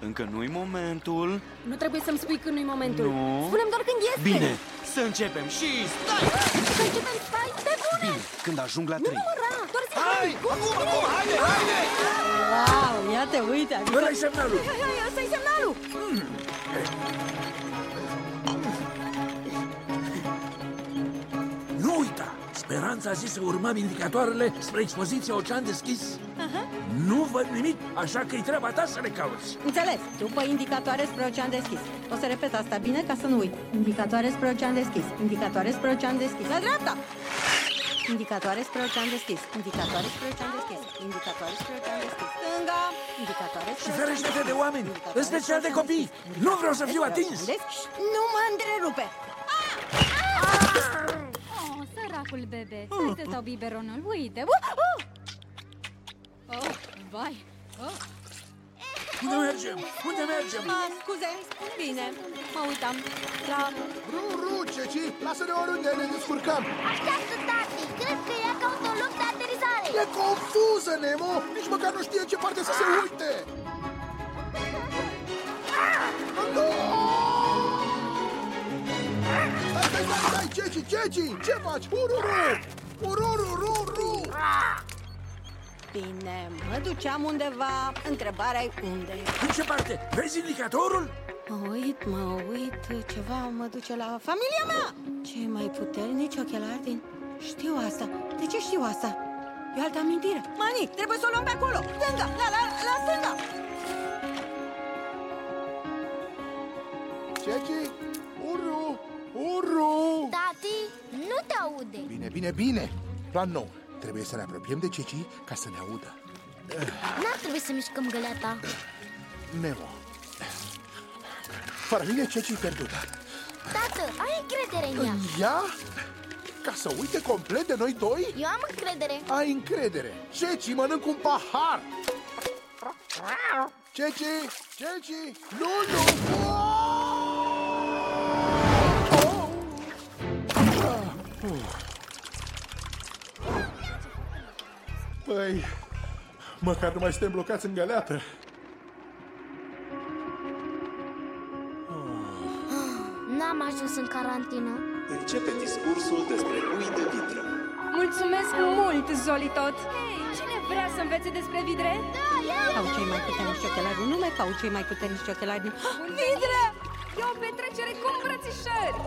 încă nu-i momentul... Nu trebuie să-mi spui când nu-i momentul. Nu. Spune-mi doar când este. Bine, să începem și stai! Să începem, stai, pe bune! Bine, când ajung la Nu trei. număra, doar zi Hai, acum, acum, haide, haide! Wow, ia te uite, adică... Ăla-i semnalul! Hai, hai, ăsta e semnalul! Nu uita! Speranța a zis să urmăm indicatoarele spre expoziția Ocean Deschis. Nu văd nimic, așa că e treaba ta să le cauți. Înțeles, după indicatoare spre ocean deschis. O să repet asta bine ca să nu uit. Indicatoare spre ocean deschis. Indicatoare spre ocean deschis. La dreapta! Indicatoare spre ocean deschis. Indicatoare spre ocean deschis. Indicatoare spre ocean deschis. Stânga! Indicatoare spre Și ocean ferește-te de deschis. oameni, Indicatoare în special de copii. Nu vreau să fiu spre atins. ocean deschis. Nu mă întrerupe! Oh, săracul bebe. Stai să dau biberonul, uite. Uh, uh! Oh, vai. Oh. Unde mergem? Unde mergem? Ah, scuze, bine, mă uitam. La... Ru, ru, Ceci, lasă-ne oriunde, ne descurcăm! Așteaptă, tati! Cred că ea caută un loc de aterizare! E confuză, Nemo! Nici măcar nu știe în ce parte să se uite! Nu! Stai, stai, stai, stai, Ceci, Ceci! Ce faci? Ururu! Ururu, ru, ru! Bine, mă duceam undeva, întrebarea e unde. În ce parte? Vezi indicatorul? Mă uit, mă uit, ceva mă duce la familia mea! Cei mai puternici ochelari din... Știu asta. De ce știu asta? E o altă amintire. Mani, trebuie să o luăm pe acolo! Stânga, la, la, la stânga! Ceci, uru, uru! Tati, nu te aude! Bine, bine, bine! Plan nou. Trebuie să ne apropiem de Ceci ca să ne audă. N-ar trebui să mișcăm găleata. Nemo. Fără mine Ceci e pierdută. Tată, ai încredere în ea. În ea? Ca să uite complet de noi doi? Eu am încredere. Ai încredere. Ceci mănânc un pahar. Ceci! Ceci! Nu, nu! Păi, măcar nu mai suntem blocați în găleată. N-am ajuns în carantină. Începe discursul despre ui de vitră. Mulțumesc mult, Zolitot! Hei, cine vrea să învețe despre vidre? Da, eu! Au cei mai puternici ochelari în lume, ca au cei mai puternici ochelari din... [GASPS] [GASPS] Vidre! E o petrecere cu îmbrățișări!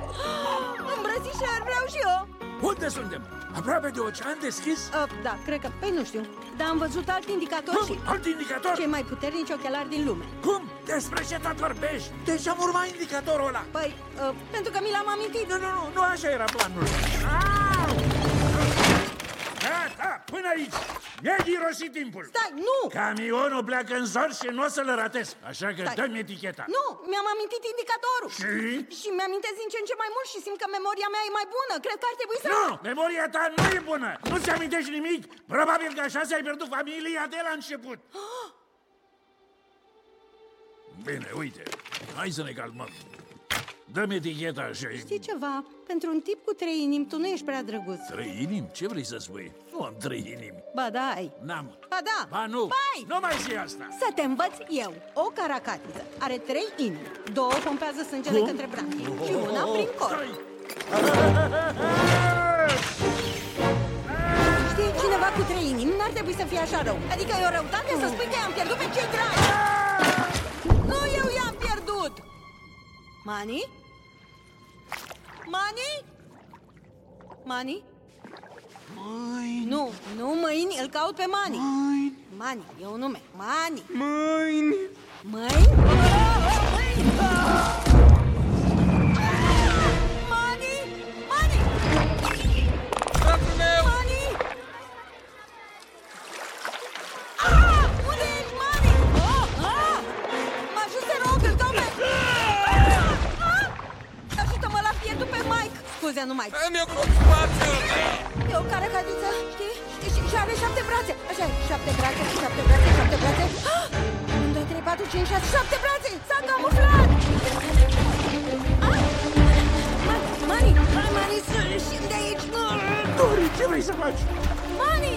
[GASPS] Îmbrățișări, vreau și eu! Unde suntem? Aproape de ocean deschis? Uh, da, cred că... Păi nu știu. Dar am văzut alt indicator Cum? și... Alt indicator? Cei mai puternici ochelari din lume. Cum? Despre ce tot vorbești? De ce am urmat indicatorul ăla? Păi, uh, pentru că mi l-am amintit. Nu, nu, nu, nu așa era planul. Gata, până aici! Mi-ai irosit timpul! Stai, nu! Camionul pleacă în zor și nu o să-l ratez, așa că Stai. dă-mi eticheta. Nu, mi-am amintit indicatorul. Și? Și mi-amintesc din ce în ce mai mult și simt că memoria mea e mai bună. Cred că ar trebui să... Nu! Memoria ta nu e bună! Nu-ți amintești nimic? Probabil că așa ți-ai pierdut familia de la început. [GASPS] Bine, uite, hai să ne calmăm. Dă-mi eticheta și... Știi ceva? Pentru un tip cu trei inimi, tu nu ești prea drăguț. Trei inimi? Ce vrei să spui? Nu am trei inimi. Ba da, ai. N-am. Ba da. Ba nu. Bai! Nu mai zi asta. Să te învăț eu. O caracatiță are trei inimi. Două pompează sângele Cum? către branchii și una prin corp. Stai! Știi, cineva cu trei inimi n-ar trebui să fie așa rău. Adică e o răutate să spui că i-am pierdut pe cei dragi. Mani? Mani? Mani? Mâini. Nu, nu mâini, îl caut pe Mani. Mâini. Mani, e un nume. Mani. Mâini. Mâini? Mâini! Mani! Mike! Scuze, nu Mike. Îmi ocup spațiul! E o care cadiță, știi? Și, și are șapte brațe. Așa e, șapte brațe, șapte brațe, șapte brațe. Ah! 1, 2, 3, 4, 5, 6, șapte brațe! S-a camuflat! Ah! Ma- Mani, hai, Mani, să ieșim de aici! Dori, ce vrei să faci? Mani!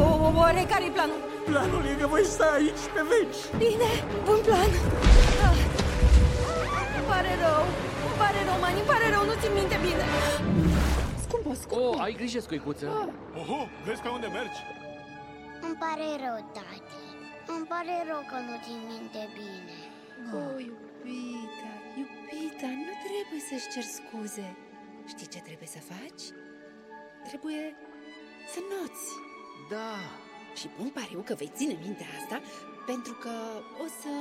O, o, oare care-i planul? Planul e că voi sta aici pe veci. Bine, bun plan. Ah. Îmi pare rău, îmi pare rău, Mani, îmi pare rău, nu țin minte bine. Scumpă, scumpă. Oh, ai grijă, scuicuță. Oho, vezi pe unde mergi? Îmi pare rău, tati. Îmi pare rău că nu țin minte bine. Oh, iubita, iubita, nu trebuie să-și cer scuze. Știi ce trebuie să faci? Trebuie să noți. Da. Și pun pariu că vei ține minte asta, pentru că o să...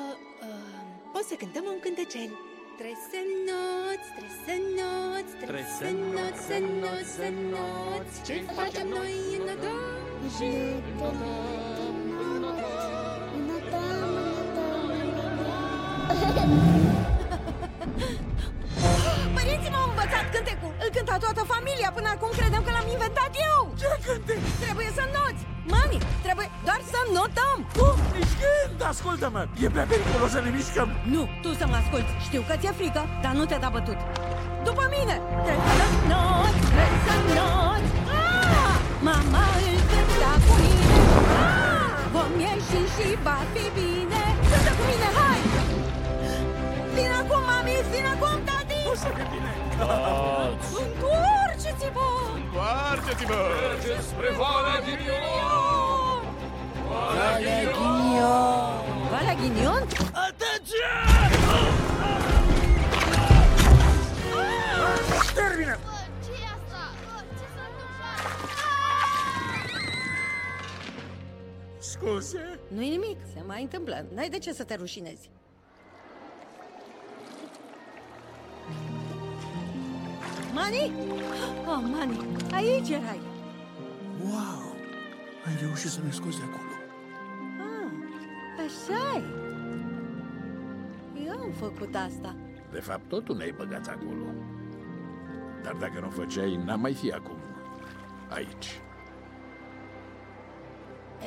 Uh, o să cântăm un cântecel. Trebuie să noți, trebuie să noți, trebuie să noți, să noți, să noți. Ce facem noi în nodăm? Părinții m-au învățat cântecul. Îl cânta toată familia. Până acum credeam că l-am inventat eu. Ce cântec? Trebuie să noți. Mami, trebuie doar să notăm. Cum? Nici când? Ascultă-mă, e prea periculos să ne mișcăm. Nu, tu să mă asculți. Știu că ți-e frică, dar nu te da bătut. După mine! Trebuie să noți, trebuie să noți. Ah! Mama îl cânta cu mine. Ah! Vom ieși și va fi bine. Cântă cu mine, hai! Vin acum, mami, vin acum, tati! O să fie bine. Întoarceți-vă! Întoarceți-vă! Mergeți spre Valea Ghinion! Valea Ghinion! Valea Ghinion? Atenție! Termină! ce e asta? Ce s-a întâmplat? Scuze? Nu-i nimic, se mai întâmplă. N-ai de ce să te rușinezi. Mani? Oh, Mani, aici erai. Wow! Ai reușit să ne scoți de acolo. Ah, așa Eu am făcut asta. De fapt, tot tu ne-ai băgat acolo. Dar dacă nu făceai, n-am mai fi acum. Aici.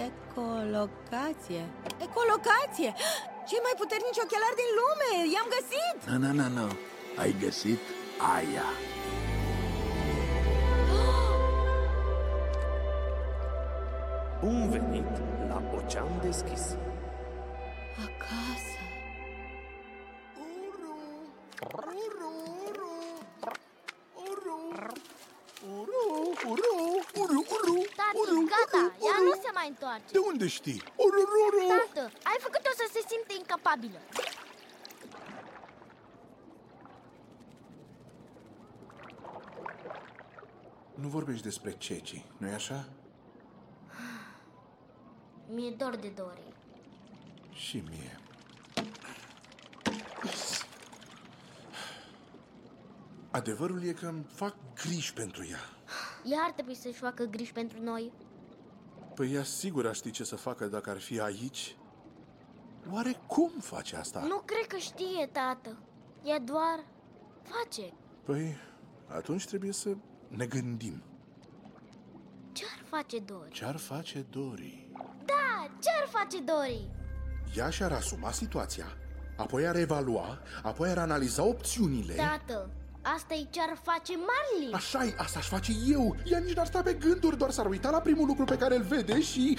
Ecolocație. Ecolocație! [GASPS] Cei mai puternici ochelari din lume! I-am găsit! Nu, nu, nu, nu. Ai găsit aia. Bun venit la Ocean Deschis! Acasă. Uru, uru, uru, uru, Tati, uru, gata, uru, ea uru. nu se mai întoarce De unde știi? Uru, uru, uru. Tată, ai făcut-o să se simte incapabilă Nu vorbești despre ceci, nu-i așa? Mi-e dor de Dori Și mie. Adevărul e că îmi fac griji pentru ea. Ea ar trebui să-și facă griji pentru noi Păi ea sigur ar ști ce să facă dacă ar fi aici. Oare cum face asta? Nu cred că știe, tată Ea doar face Păi, atunci trebuie să ne gândim. Ce-ar face Dori? Ce-ar face Dori? Da, ce-ar face Dori? Ea și-ar asuma situația, apoi ar evalua, apoi ar analiza opțiunile. Tată, asta e ce-ar face Marley așa e, asta aș face eu. Ea nici n-ar sta pe gânduri, doar s-ar uita la primul lucru pe care îl vede și...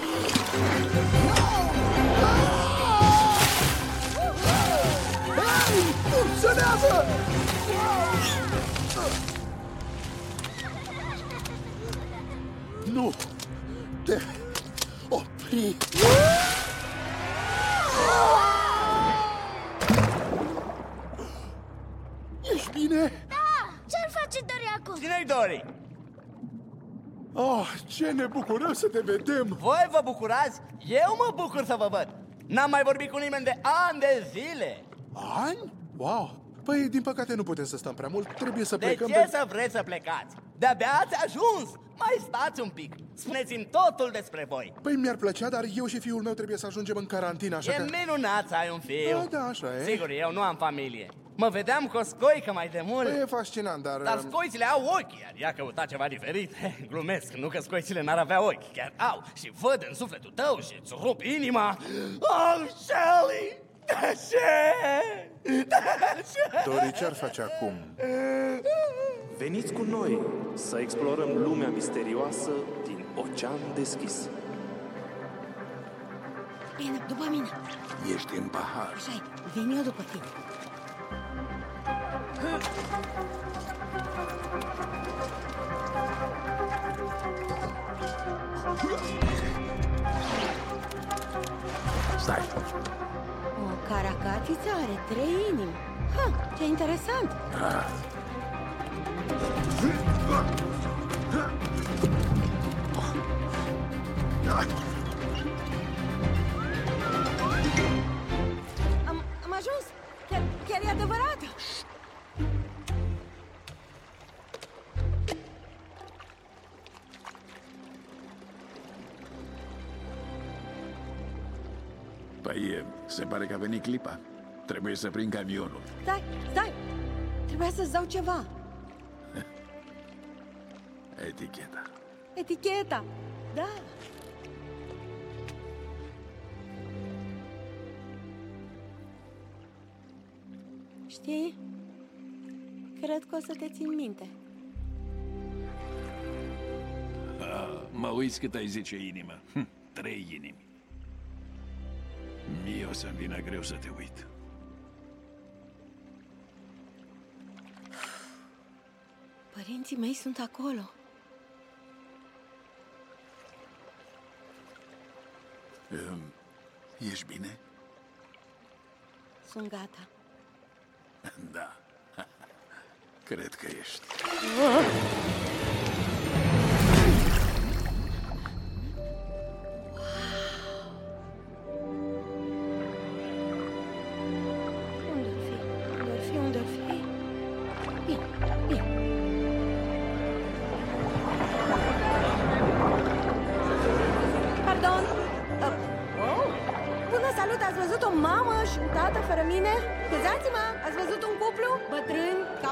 ce ne bucurăm să te vedem! Voi vă bucurați? Eu mă bucur să vă văd. N-am mai vorbit cu nimeni de ani de zile. Ani? Wow! Păi, din păcate, nu putem să stăm prea mult. Trebuie să De plecăm ce pe... să vreți să plecați? De-abia ați ajuns! Mai stați un pic! Spuneți-mi totul despre voi! Păi mi-ar plăcea, dar eu și fiul meu trebuie să ajungem în carantină, așa e că... minunat să ai un fiu! Da, da, așa e. Sigur, eu nu am familie. Mă vedeam cu o scoică mai de mult. Păi, e fascinant, dar... Dar um, scoițile au ochi, iar ea căuta ceva diferit. [LAUGHS] Glumesc, nu că scoițile n-ar avea ochi, chiar au. Și văd în sufletul tău și îți rup inima. Oh, Shelly! De ce? De ce? Dori, ce-ar face acum? [LAUGHS] Veniți cu noi să explorăm lumea misterioasă din Ocean Deschis. Bine, după mine. Ești în pahar. Așa e, vin eu după tine. Stai. O caracatiță are trei inimi. Ha, ce interesant. Ah. Am, am ajuns. Chiar, chiar e adevărat. Păi, e, se pare că a venit clipa. Trebuie să prind camionul. Stai, stai. Trebuia să-ți dau ceva. Eticheta. Eticheta. Da. Știi? Cred că o să te țin minte. Ah, mă uiți cât ai zice inimă. Hm, trei inimi. Mie o să-mi vină greu să te uit. Părinții mei sunt acolo. Ești bine? Sunt gata. Da. [LAUGHS] Cred că ești. Unde-or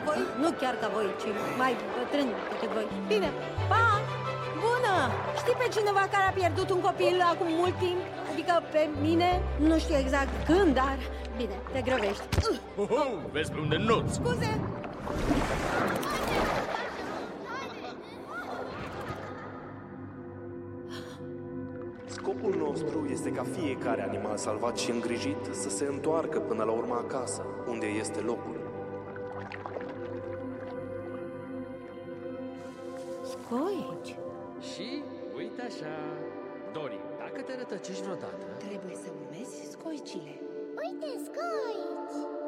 voi? Nu chiar ca voi, ci mai bătrân decât voi. Bine, pa! Bună! Știi pe cineva care a pierdut un copil acum mult timp? Adică pe mine? Nu știu exact când, dar... Bine, te grăbești. Oh, oh, vezi pe unde noți? Scuze! Scopul nostru este ca fiecare animal salvat și îngrijit să se întoarcă până la urmă acasă, unde este locul. Scoici? Și uite așa. Dori, dacă te rătăcești vreodată... Trebuie să urmezi scoicile. Uite, scoici!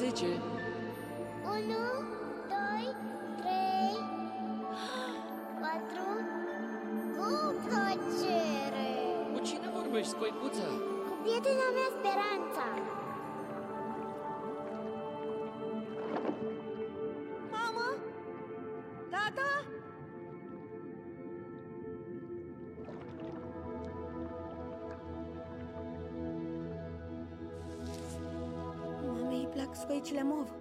Până la plac scoicile mov. Mami!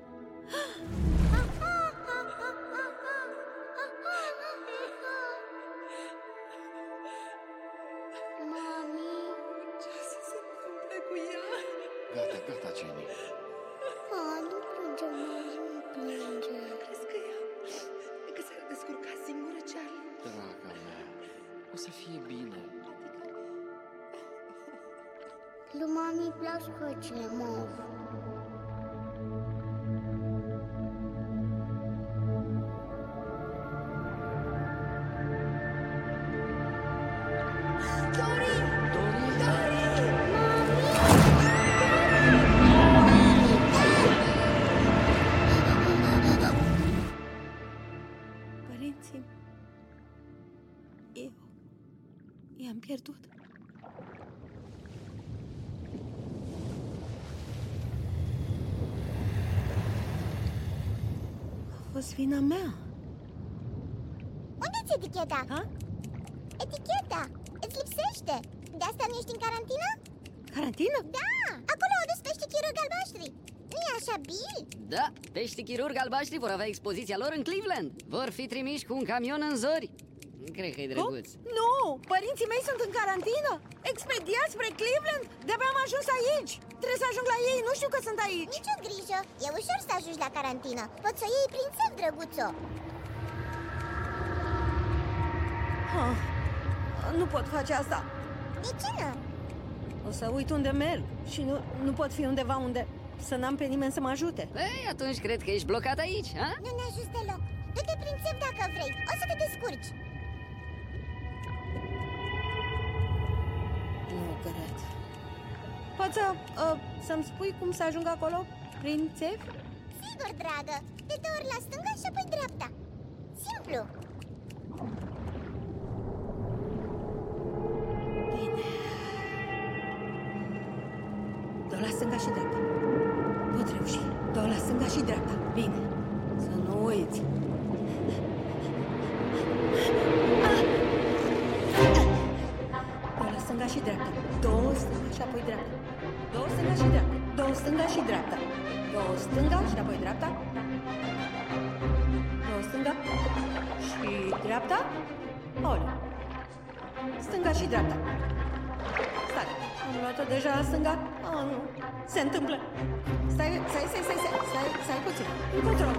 Vina mea. Unde-ți eticheta? Ha? Eticheta! Îți lipsește! De asta nu ești în carantină? Carantină? Da! Acolo au dus pește chirurg albaștri. nu e așa, Bill? Da, pești chirurg albaștri vor avea expoziția lor în Cleveland. Vor fi trimiși cu un camion în zori. Cred că e drăguț. Nu! Părinții mei sunt în carantină! Expediați spre Cleveland! De-abia am ajuns aici! Trebuie să ajung la ei, nu știu că sunt aici! Nici o grijă, e ușor să ajungi la carantină Poți să o iei prin țev, drăguțo Ah, nu pot face asta! De ce nu? O să uit unde merg și nu, nu pot fi undeva unde să n-am pe nimeni să mă ajute. Ei, atunci cred că ești blocat aici, ha? Nu ne ajuns deloc Du-te prin țev dacă vrei, o să te descurci Nu cred. Poți să, uh, să-mi spui cum să ajung acolo? Prin țevi? Sigur, dragă, de două ori la stânga și apoi dreapta Simplu Bine. Două la stânga și dreapta. Pot reuși. Două la stânga și dreapta. Bine. Să nu uiți. Două la stânga și dreapta. Două stânga și apoi dreapta. Stânga și dreapta. Două stânga și apoi dreapta. Două stânga și dreapta. Olea. Stânga și dreapta. Stai, am luat-o deja la stânga? Oh, nu. Se întâmplă. Stai, stai, stai, stai, stai, stai, stai puțin. Încotro.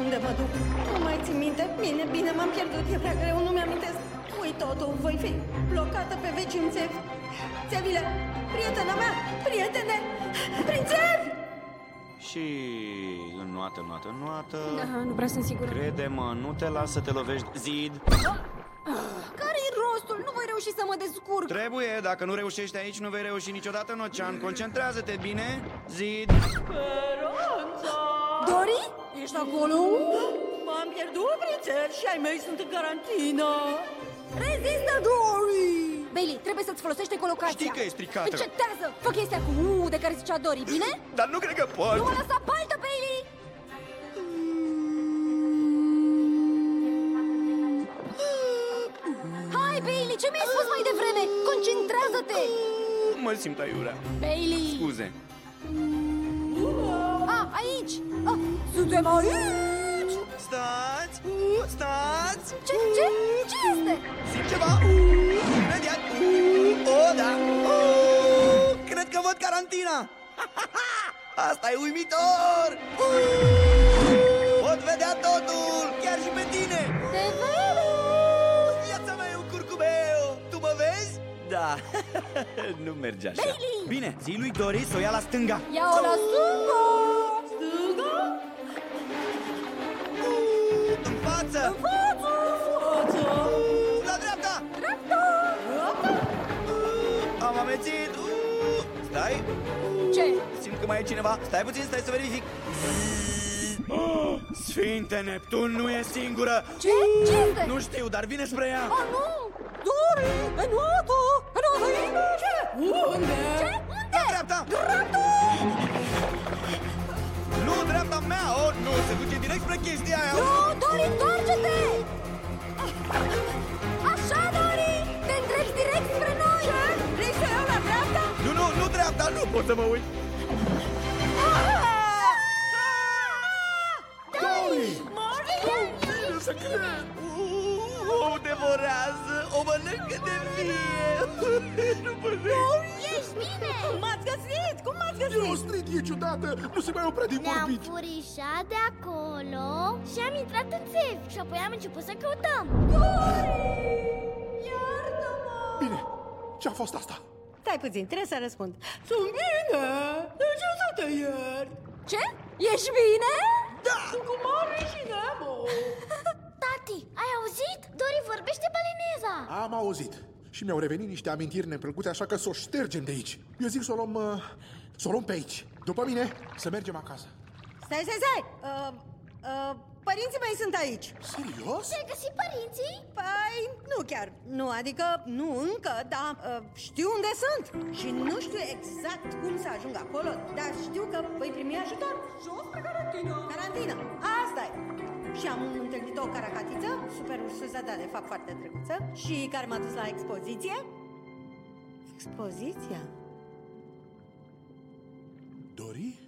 Unde mă duc? Nu mai țin minte. Bine, bine, m-am pierdut. E prea greu, nu mi-amintesc. Uit totul, voi fi blocată pe veci în țevi. Țevile, prietena mea, prietene, prin țevi! Și înnoată, înnoată, înnoată Da, nu prea sunt sigură. Crede-mă, nu te las să te lovești Zid Care-i rostul, nu voi reuși să mă descurc Trebuie, dacă nu reușești aici, nu vei reuși niciodată în ocean. Concentrează-te bine. Zid. Dori? Ești acolo? M-am pierdut, prințel, și ai mei sunt în carantină. Rezistă, Dory! Bailey, trebuie să-ți folosești colocația Știi că e stricată. Încetează! Fă chestia cu U de care zicea Dori, bine? Dar nu cred că pot. Nu mă lăsa paltă, Bailey! Hai, Bailey, ce mi-ai spus mai devreme? Concentrează-te! Mă simt aiurea. Bailey! Scuze. Ah, aici! Ah, suntem aici! Stați! Stați! Ce, ce? Ce este? Simt ceva! Imediat! O, da! O, cred că văd carantina! [LAUGHS] Asta e uimitor! Pot vedea totul! Chiar și pe tine! Te vede! Viața mea e un curcubeu! Tu mă vezi? Da, [LAUGHS] nu merge așa. Bailey! Bine, zi lui Doris să o ia la stânga. Ia-o la stânga! Stânga? În față! În față! Față! La dreapta! Dreapta! Dreapta? Am amețit! Uh, Stai! Ce? Simt că mai e cineva. Stai puțin, stai să verific. Sfinte Neptun nu e singură! Ce? Ce este? Nu știu, dar vine spre ea! Oh, nu! Dori! E nuată! E nuată aici! Ce? Unde? Ce? Unde? La dreapta! Dreapta! Nu, dreapta mea! Oh, nu, se duce direct spre chestia aia! Nu, Dori, întoarce-te! Așa, Dori! Te îndrepti direct spre noi! Ce? Vrei să iau la dreapta? Nu, nu, nu dreapta, nu pot să mă uit! Nu să cred! O devorează, o mănâncă de vie! [LAUGHS] Nu pot să... Ești bine! M-ați găsit! Cum m-ați E o găsit? stridie ciudată! Nu se mai oprea din Ne-am vorbit! furișat de acolo și am intrat în țevi și apoi am început să căutăm. Bine, ce-a fost asta? Stai puțin, trebuie să răspund. Sunt bine! De ce să te iert? Ce? Ești bine? Da! Sunt cu mare și Nemo! [LAUGHS] Tati, ai auzit? Dori vorbește baleneza. Am auzit. Și mi-au revenit niște amintiri neplăcute, așa că să o ștergem de aici. Eu zic să o luăm, uh, să o luăm pe aici. După mine, să mergem acasă. Stai, stai, stai! Uh, uh, părinții mei sunt aici. Serios? Ți-ai găsit părinții? Păi, nu chiar. Nu, adică, nu încă, dar uh, știu unde sunt. Și nu știu exact cum să ajung acolo, dar știu că voi primi ajutor. Jos pe carantină. Carantină, asta e. Și am întâlnit o caracatiță, super ursuză, dar de fapt foarte drăguță, și care m-a dus la expoziție. Expoziția? Dori?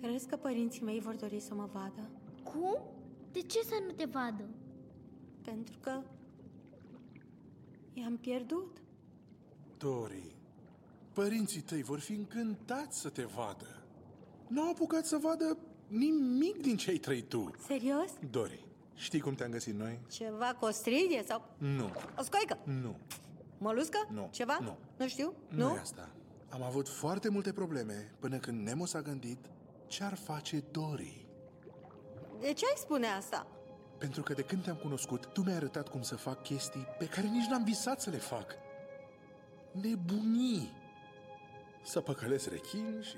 Crezi că părinții mei vor dori să mă vadă? Cum? De ce să nu te vadă? Pentru că i-am pierdut. Dori, părinții tăi vor fi încântați să te vadă. Nu au apucat să vadă nimic din ce ai trăit tu. Serios? Dori, știi cum te-am găsit noi? Ceva cu o stridie sau Nu, o scoică? nu, Moluscă? Nu. Ceva? Nu. Nu știu? nu, nu e asta. Am avut foarte multe probleme până când Nemo s-a gândit ce-ar face Dori. De ce ai spune asta? Pentru că de când te-am cunoscut, tu mi-ai arătat cum să fac chestii pe care nici n-am visat să le fac. Nebunii! Să păcălesc rechin și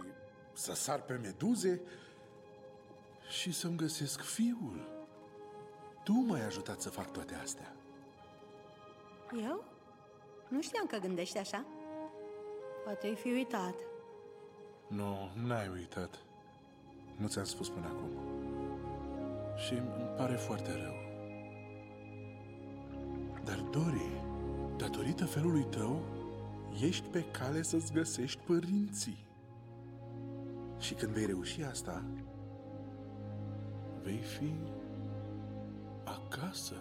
să sar pe meduze și să-mi găsesc fiul. Tu m-ai ajutat să fac toate astea. Eu? Nu știam că gândești așa. Poate ai fi uitat. Nu, n-ai uitat. Nu ți-am spus până acum. Și îmi pare foarte rău. Dar, Dori, datorită felului tău, ești pe cale să-ți găsești părinții. Și când vei reuși asta, vei fi acasă.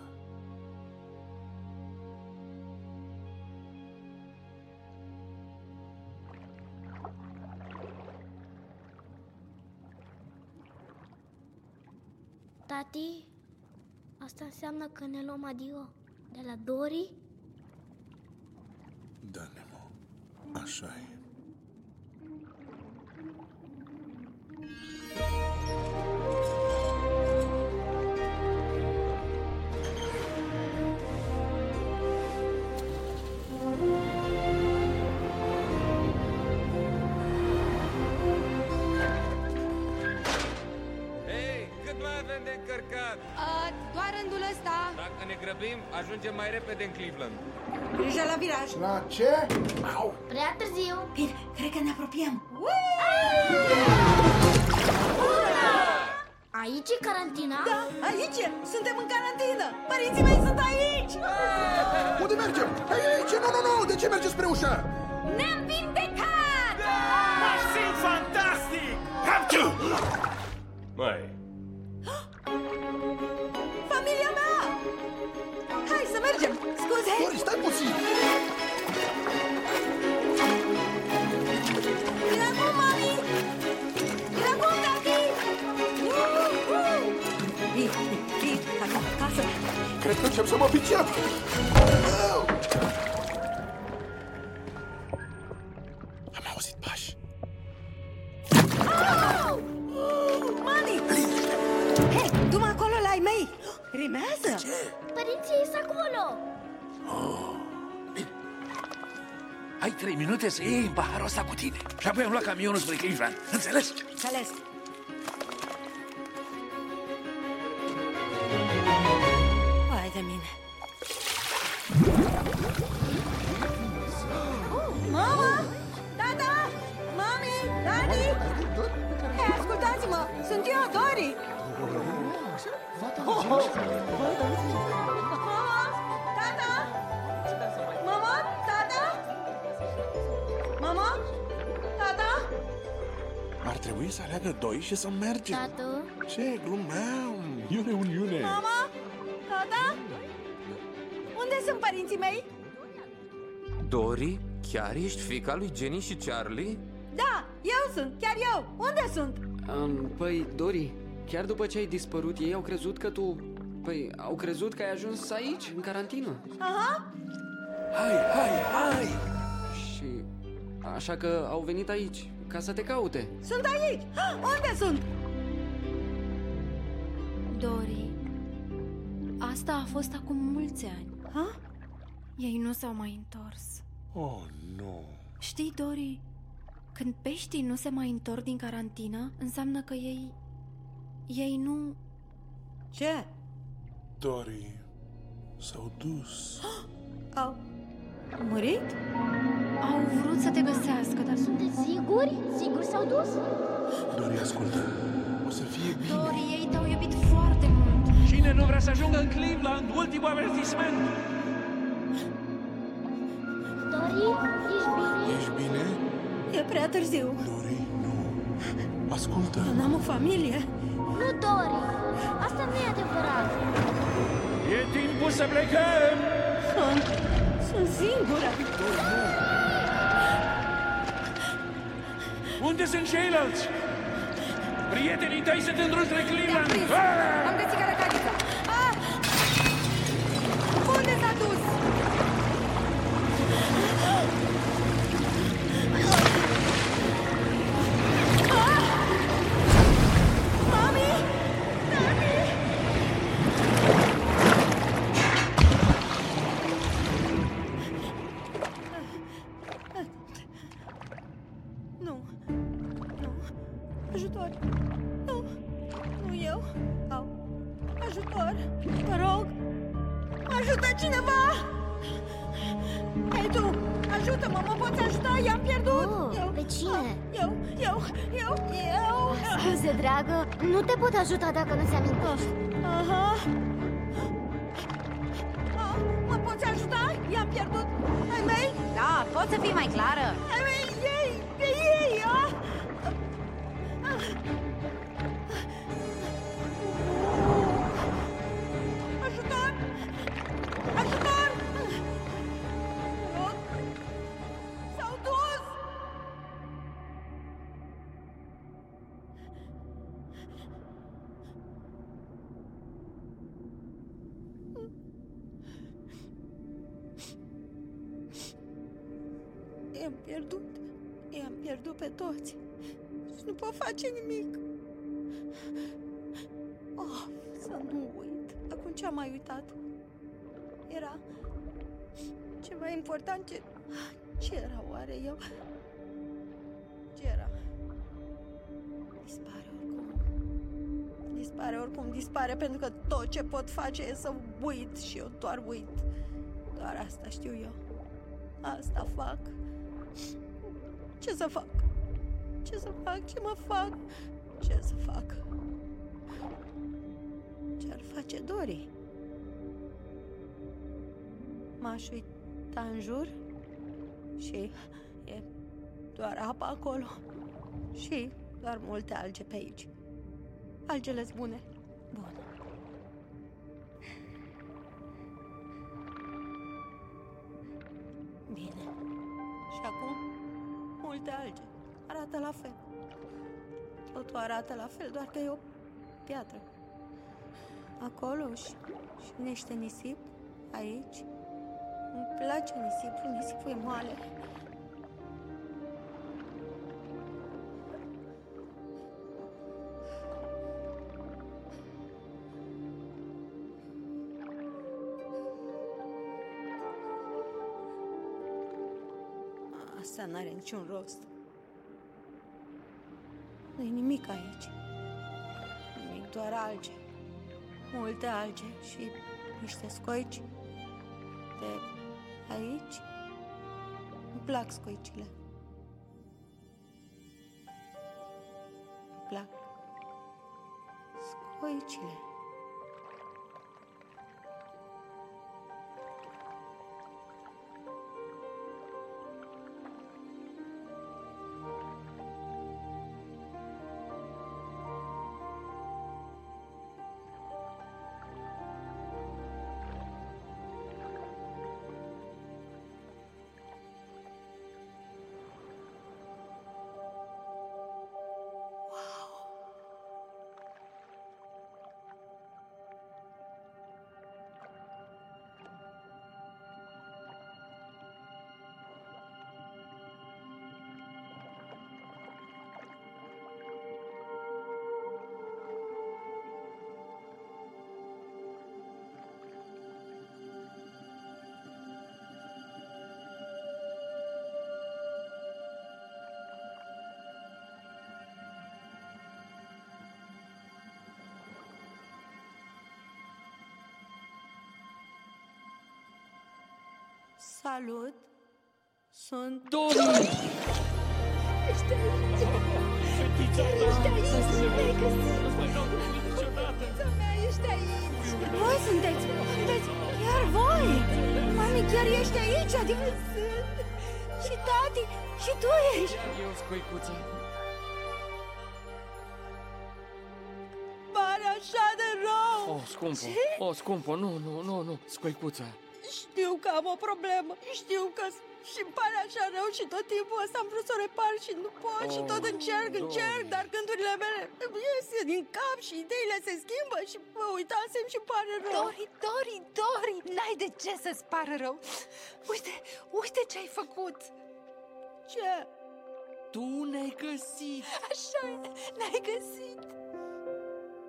Tati, asta înseamnă că ne luăm adio de la Dori? Da, Nemo, așa e. încărcat! A, doar rândul ăsta. Dacă ne grăbim, ajungem mai repede în Cleveland. Grijă la viraj. La ce? Au! Prea târziu. Bine, cred că ne apropiem. Aici e carantina? Da, aici e. Suntem în carantină. Părinții mei sunt aici. Unde mergem? Hei, hei, ce? Nu, nu, nu! De ce mergeți spre ușă? Ne-am vindecat! Mașin fantastic! Capciu! Mai, Și apoi am luat camionul spre Cleveland. Înțeles? Și să mergem. Tatu? Ce glumeam! E o reuniune. Mama? Tata? Unde sunt părinții mei? Dori, chiar ești fica lui Jenny și Charlie? Da, eu sunt, chiar eu. Unde sunt? Um, păi, Dori, chiar după ce ai dispărut, ei au crezut că tu... Păi, au crezut că ai ajuns aici, în carantină. Aha, Hai, hai, hai! Și... Așa că au venit aici, ca să te caute. sunt aici. Ah, Unde sunt? Dori, asta a fost acum mulți ani. Ha? Ei nu s-au mai întors. Oh, nu. Știi, Dori, când peștii nu se mai întorc din carantină, înseamnă că ei... Ei nu... Ce? Dori, s-au dus. [GASPS] Au murit? Au vrut să te găsească, dar sunt... Sunteți siguri? Sigur s-au dus? Dori, ascultă. O să fie bine. Dori, ei te-au iubit foarte mult. Cine nu vrea să ajungă în Cleveland? Ultimul avertisment! Dori, ești bine? Ești bine? E prea târziu. Dori, nu. Ascultă. Eu n-am o familie. Nu, Dori. Asta nu e adevărat. E timpul să plecăm! Sunt, sunt singură. Unde sunt ceilalți? Prietenii tăi sunt în drum spre Cleveland! prins. Ah! Am găsit pe toți. Și nu pot face nimic. Oh, să nu uit. Acum ce am mai uitat? Era ceva important. Ce, ce era oare eu? Ce era? Dispare oricum. Dispare. Dispare oricum dispare pentru că tot ce pot face e să uit și eu doar uit. Doar asta știu eu. Asta fac. Ce să fac? Ce să fac? Ce mă fac? Ce să fac? Ce-ar face Dori? M-aș uita în jur și e doar apa acolo și doar multe alge pe aici. Algele bune. Bun. Bine. Și acum multe alge. Arată la fel. Totul arată la fel, doar că e o piatră. Acolo și, și niște nisip aici. Îmi place nisipul, nisipul e moale. Asta n-are niciun rost. Nu e nimic aici. Nimic, doar alge. Multe alge și niște scoici. De aici îmi plac scoicile. Îmi plac scoicile. Salut! Sunt... Dori! Ești aici! Fetița Ești aici! Ne-ai găsit! Fetița mea, ești aici! Voi sunteți! Sunteți chiar voi! Mami, chiar ești aici? Adică sunt... Și tati! Și tu ești! Eu, scoicuța. Pare așa de rău! Oh, scumpă. Ce? Oh, scumpă. Nu, nu, nu, nu. Scoicuța. Știu că am o problemă, știu că și îmi pare așa rău și tot timpul ăsta am vrut să o repar și nu pot oh, și tot încerc, Dori. încerc, dar gândurile mele iese din cap și ideile se schimbă și mă uitasem și îmi pare rău. Dori, Dori, Dori, n-ai de ce să-ți pară rău. Uite, uite ce ai făcut. Ce? Tu ne-ai găsit. Așa e, ne-ai găsit.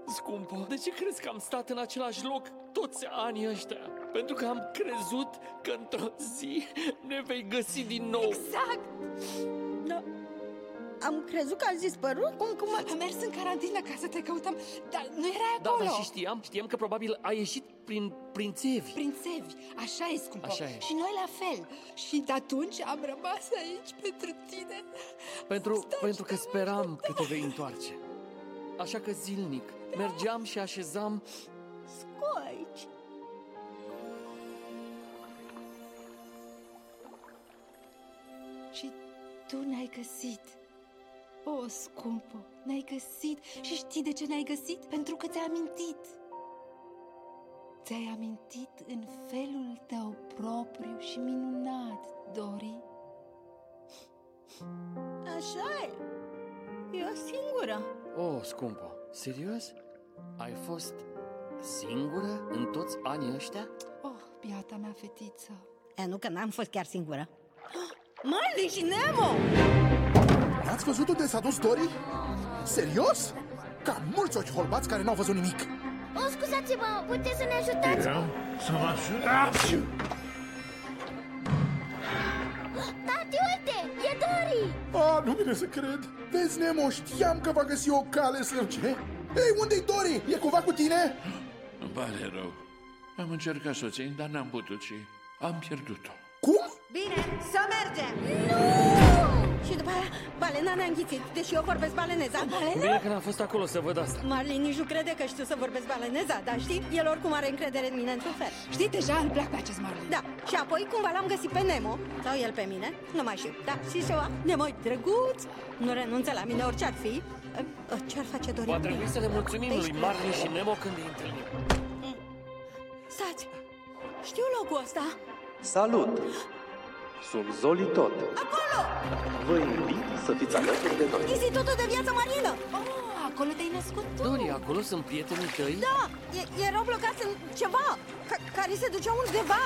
Scumpă, de ce crezi că am stat în același loc toți anii ăștia? Pentru că am crezut că într-o zi ne vei găsi din nou. Exact. Da. Am crezut că ați dispărut? Cum, cum ați... Am mers în carantină ca să te căutăm, dar nu erai Da, acolo. dar și știam, știam că probabil ai ieșit prin, prin țevi. Prin țevi, așa e, scumpă. Așa e. Și noi la fel. Și de atunci am rămas aici pentru tine. Pentru, pentru că speram că te vei întoarce. Așa că zilnic mergeam și așezam Scoici. Și tu ne-ai găsit. O, scumpă, ne-ai găsit. Și știi de ce ne-ai găsit? Pentru că ți-ai amintit. Ți-ai amintit în felul tău propriu și minunat, Dori. Așa e. Eu singură. Oh, scumpă, serios? Ai fost singură în toți anii ăștia? Oh, biata mea fetiță. E, nu că n-am fost chiar singură. Marley și Nemo! Ați văzut unde s-a dus Dory? Serios? Ca mulți ochi holbați care n-au văzut nimic. O, scuzați-mă, puteți să ne ajutați? Să vă ajutați! Dori! A, nu vine să cred. Vezi, Nemo, știam că va găsi o cale să... Ce? Ei, unde-i Dori? E cumva cu tine? Îmi pare rău. Am încercat să o țin, dar n-am putut și am pierdut-o. Cum? Bine, să mergem! Și după aia, balena ne-a înghițit, deși eu vorbesc baleneza. Bine că n-am fost acolo să văd asta. Marlin nici nu crede că știu să vorbesc baleneza, dar știi, el oricum are încredere în mine într-un fel. Știi, deja îl plac pe acest Marlin. Da, și apoi cumva l-am găsit pe Nemo, sau el pe mine, nu mai știu. Da, și ceva, Nemo e drăguț, nu renunță la mine orice ar fi. Ă, ă, Ce-ar face Dorin? Va trebui să le mulțumim lui Marlin și Nemo când îi întâlnim. Stați, știu locul ăsta. Salut! Sunt Zoli Tot. Acolo! Vă invit să fiți alături de noi. Institutul de viață marină! Oh, acolo te-ai născut tu. Dori, acolo sunt prietenii tăi? Da, e- erau blocați în ceva ca- care se ducea undeva.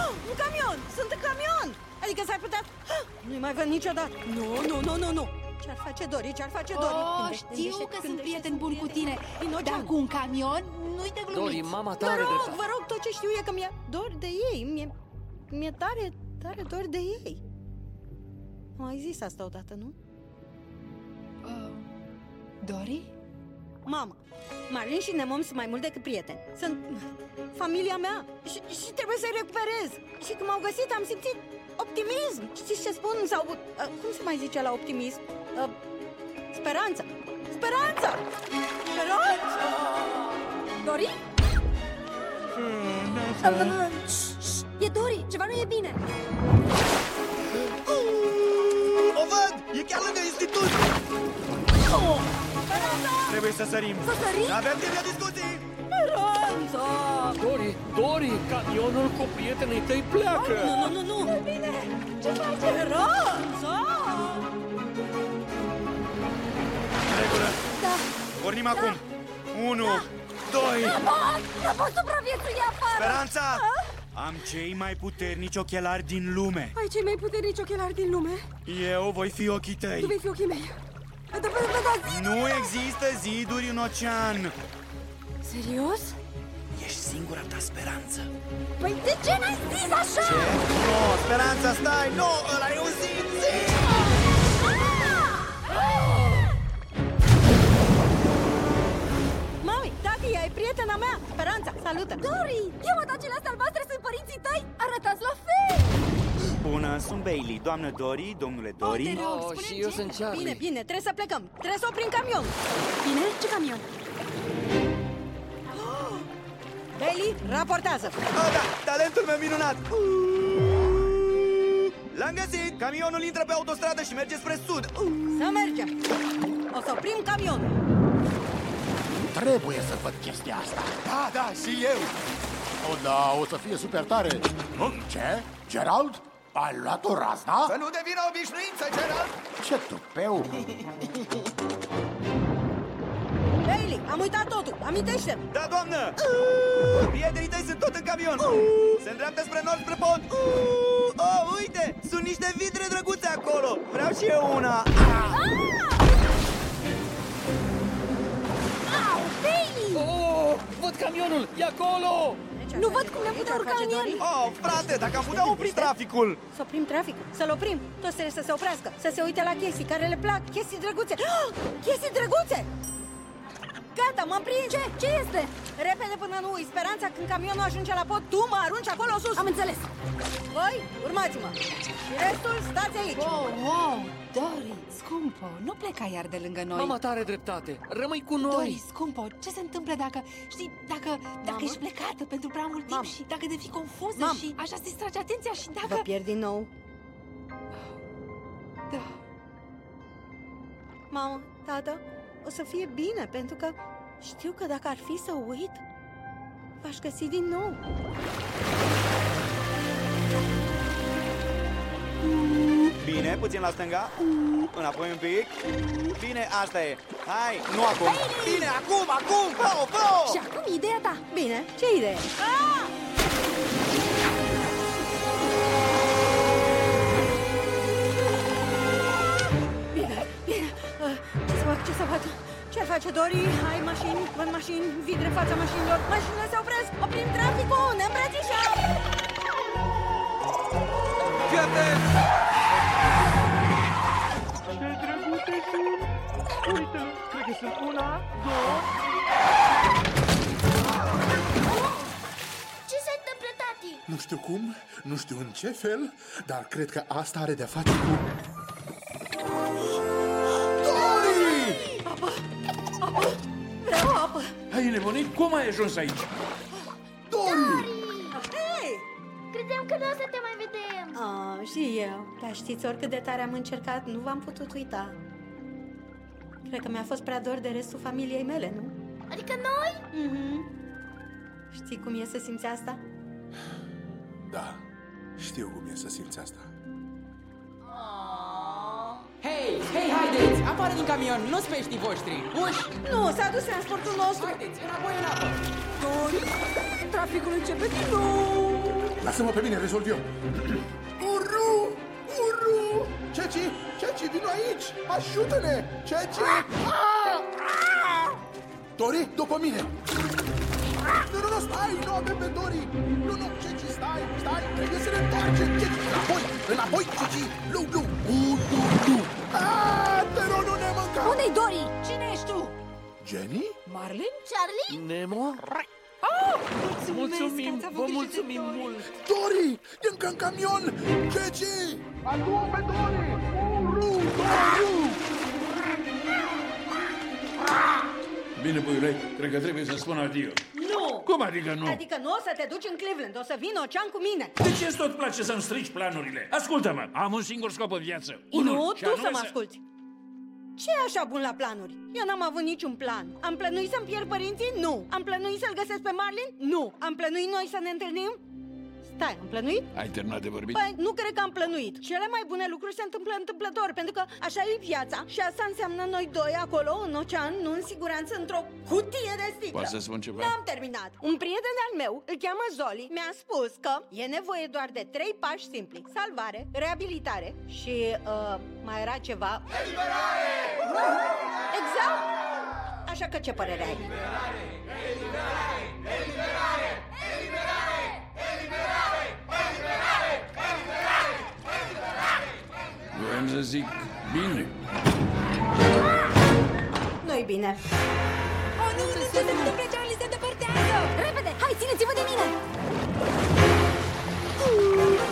Ah, un camion! Sunt în camion! Adică s-ar putea... Ah, Nu-i mai văd niciodată. Nu, nu, nu, nu, nu. Ce-ar face Dori? Ce-ar face Dori? Oh, Gândește, știu gândește, că sunt gândește, prieten bun cu tine, Inocent. dar cu un camion nu-i de glumit. Dori, mama ta Vă are rog, dreptate. vă rog, tot ce știu e că mi-e dor de ei. Mi-e, mi-e tare, tare dor de ei. Am mai zis asta odată, nu? Uh, Dori? Mama, Marin și Nemom sunt mai mult decât prieteni. Sunt familia mea și, și trebuie să-i recuperez. Și când m-au găsit am simțit optimism. Știți ce spun? Sau, uh, cum se mai zice la optimism? Uh, speranță. Speranță! Speranță! Dori? Uh, E Dori, ceva nu e bine. O văd! E chiar lângă institut! Trebuie să sărim! Să sărim? Avem timp de discuții! Speranță! Dori, Dori, camionul cu prietenii tăi pleacă! Nu, nu, nu, nu! E bine! Ce faci? Speranță! În regulă! Da. Pornim acum! Unu, doi... Nu pot! Nu pot supraviețui afară! Speranța! Am cei mai puternici ochelari din lume. Ai cei mai puternici ochelari din lume. Eu voi fi ochii tăi. Tu vei fi ochii mei. Da, da, da, da, zi! Nu există ziduri în ocean. Serios? Ești singura ta speranță. Păi de ce n-ai zis așa? Ce? Nu, speranța, stai! Nu, ăla e un zid! zid! Salută! Dori! Eu mă acelea albastre sunt părinții tăi? Arătați la fel! Bună, sunt Bailey, doamnă Dori, domnule Dori. Oh, și eu sunt Charlie. Bine, bine, trebuie să plecăm. Trebuie să oprim camion. Bine? Ce camion? Bailey, raportează. Oh, da, talentul meu minunat! L-am găsit! Camionul intră pe autostradă și merge spre sud. Să mergem. O să oprim camionul. Trebuie să văd chestia asta. Da, da, și eu. O, da, o să fie super tare. Ce? Gerald? Ai luat o razna? Să nu devină obișnuință, Gerald! Ce tupeu! Bailey, am uitat totul. Amintește Da, doamnă! Prietenii tăi sunt tot în camion! Se îndreaptă spre nord, spre pod! Oh, uite! Sunt niște vidre drăguțe acolo! Vreau și eu una! Au, Bailey! Oh, văd camionul! E acolo! Nu văd cum ne putem urca în el! Oh, frate, dacă am putea opri traficul! Să oprim traficul, să-l oprim. Toți trebuie să se oprească, să se uite la chestii care le plac, chestii drăguțe. Ah, chestii drăguțe! Gata, m-am prins! Ce? Ce este? Repede până nu uit speranța când camionul ajunge la pod, tu mă arunci acolo sus! Am înțeles! Voi, urmați-mă! Și restul, stați aici! Wow, wow, Dori, scumpo, nu pleca iar de lângă noi. Mama ta are dreptate. Rămâi cu noi. Dori, scumpo, ce se întâmplă dacă, știi, dacă, dacă ești plecată pentru prea mult timp Mamă. și dacă devii confuză Mamă. și așa îți distrage atenția și dacă... Vă pierd din nou. Da. Mamă, tată, o să fie bine, pentru că știu că dacă ar fi să uit, v-aș găsi din nou. Bine, puțin la stânga. Înapoi un pic. Bine, asta e. Hai, nu acum. Bine, acum, acum, fă fă Și acum ideea ta! Bine, ce idee? Ah! ce să fac? Ce face Dori? Ai mașini, vând mașini, vidre în fața mașinilor. Mașinile se opresc, oprim traficul, ne îmbrățișăm! Fii atent! Ce drăguțe sunt! Uite, cred că sunt una, două... Ce se întâmplă, tati? Nu știu cum, nu știu în ce fel, dar cred că asta are de-a face cu... Cum ai ajuns aici? Dori! Hei! Credeam că nu o să te mai vedem Ah, și eu. Dar știți, oricât de tare am încercat, nu v-am putut uita. Cred că mi-a fost prea dor de restul familiei mele, nu? Adică noi? Mhm. Știi cum e să simți asta? Da, știu cum e să simți asta. Hei, hei, haideți! Apară din camion, nu-s peștii voștri! Uși! Nu, s-a dus transportul nostru! Haideți, înapoi în apă! Dori, traficul începe din nou! Lasă-mă pe mine, rezolv eu. Uru! Uru! Ceci! Ceci, vino aici! Ajută-ne! Ceci! Ah! Ah! Dori, după mine! Nu, nu, nu, stai! Nu avem pe Dori! Nu, nu, Ceci, stai! Stai! Trebuie să ne întoarcem! Ceci, înapoi! Înapoi, Ceci! Lu, lu! Uru, lu! Ah! Te rog, nu ne mânca! Unde-i Dori? Cine ești tu? Jenny? Marlin? Charlie? Nemo? Oh, Mulțumim, vă mulțumim mult! Dori! E încă în camion! Ceci! Adu-o pe Dori! Uru! Doru! Bine, puiule, cred că trebuie să spun adio. Nu! Cum adică nu? Adică nu o să te duci în Cleveland, o să vin Ocean cu mine! De ce îți tot place să-mi strici planurile? Ascultă-mă, am un singur scop în viață. Unul, Nu, și tu anume să mă asculti! ce e așa bun la planuri? Eu n-am avut niciun plan. Am plănuit să-mi pierd părinții? Nu. Am plănuit să-l găsesc pe Marlin? Nu. Am plănuit noi să ne întâlnim? Stai, am plănuit? Ai terminat de vorbit? Păi, nu cred că am plănuit. Cele mai bune lucruri se întâmplă întâmplător, pentru că așa e viața. Și asta înseamnă noi doi acolo, în ocean, nu în siguranță, într-o cutie de sticlă. Poți să spun ceva? N-am terminat. Un prieten al meu, îl cheamă Zoli, mi-a spus că e nevoie doar de trei pași simpli. Salvare, reabilitare și uh, mai era ceva... Eliberare! Exact! Așa că ce părere ai? Vreau să zic bine. Nu-i bine. Oh, nu, nu, ce se întâmplă, Charlie, se îndepărtează! Repede, hai, țineți-vă de mine!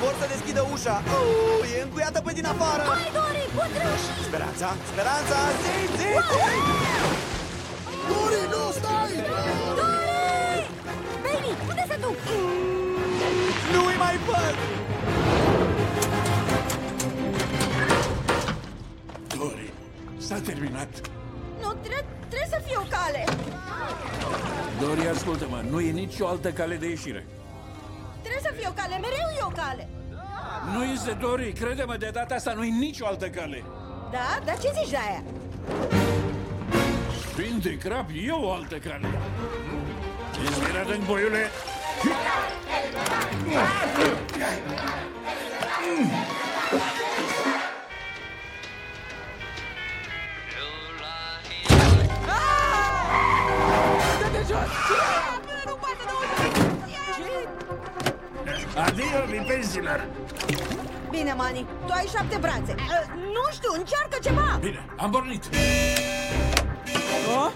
Vor să deschidă ușa. Uh, e încuiată pe din afară. Hai, Dori, poți reuși! Speranța, speranța, zi, zi, Dori, nu, stai! Dori! Baby, unde să duc? Nu-i mai văd! Dori, s-a terminat. Nu, tre- trebuie să fie o cale. Dori, ascultă-mă, nu e nicio altă cale de ieșire. Trebuie să fie o cale, mereu e o cale. Nu este Dori, crede-mă, de data asta nu e nicio altă cale. Da? Dar ce zici de aia? Fiind de crap, e o altă cale. Inspirat în boiule. Dă-te jos! Nu poate să Adio, lipensilor! Bine, Mani, tu ai șapte brațe. Uh, nu știu, încearcă ceva. Bine, am pornit. Oh?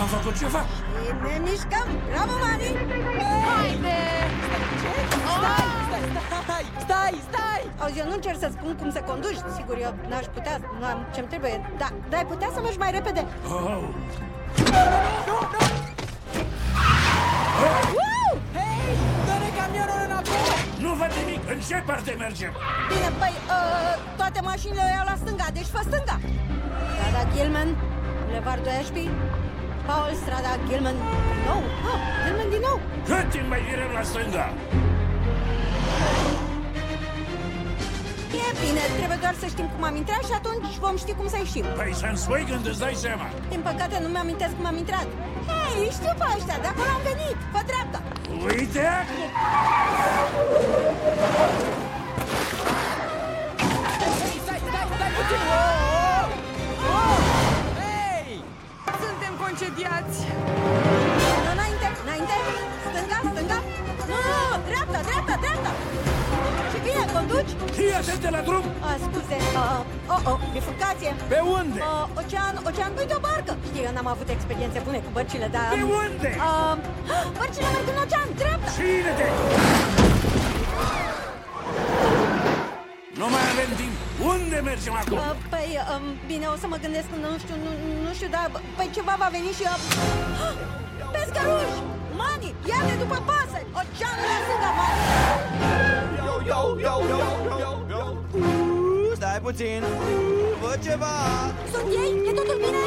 Am făcut ceva. Și ne mișcăm. Bravo, Mani! Haide! Stai, stai, stai, stai, stai! Auzi, eu nu încerc să spun cum să conduci. Sigur, eu n-aș putea, nu am ce-mi trebuie. Da, dar ai putea să mergi mai repede. Oh. Woo! Hei, dă-ne camionul înapoi! Nu văd nimic. În ce parte mergem? Bine, păi, uh, toate mașinile o iau la stânga, deci fă stânga. Strada Gilman, Boulevardul Ashby, Paul, strada Gilman, din nou. Ah, Gilman din nou. Cât timp mai virăm la stânga? E bine, trebuie doar să știm cum am intrat și atunci vom ști cum să ieșim. Păi să-mi spui când îți dai seama. Din păcate nu mi-amintesc cum am intrat. Hei, știu pe ăștia, de acolo am venit. Fă dreapta. Uite acum! Hei, stai, stai, stai puțin! Oh, oh, oh! Hei! Suntem concediați! Nu, înainte, înainte. Stânga, stânga. Nu, nu, nu, dreapta, dreapta, dreapta. Și bine, conduci? Fii atent la drum! Ah, scuze, uh, oh, oh, bifurcație. Pe unde? Uh, ocean, ocean, uite o bară. barcă! Știi, eu n-am avut experiențe bune cu bărcile, dar... De unde? Uh, bărcile merg în ocean, dreapta! Ține-te! Nu mai avem timp! Unde mergem acum? Uh, păi, um, bine, o să mă gândesc, nu știu, nu, nu știu, dar păi ceva va veni și... Uh, [GASPS] pescăruși! Mani, ia-ne după pasări! Oceanul la stânga, Mani! Iau, iau, iau, iau, iau, iau. Stai puțin, văd ceva Sunt ei? E totul bine?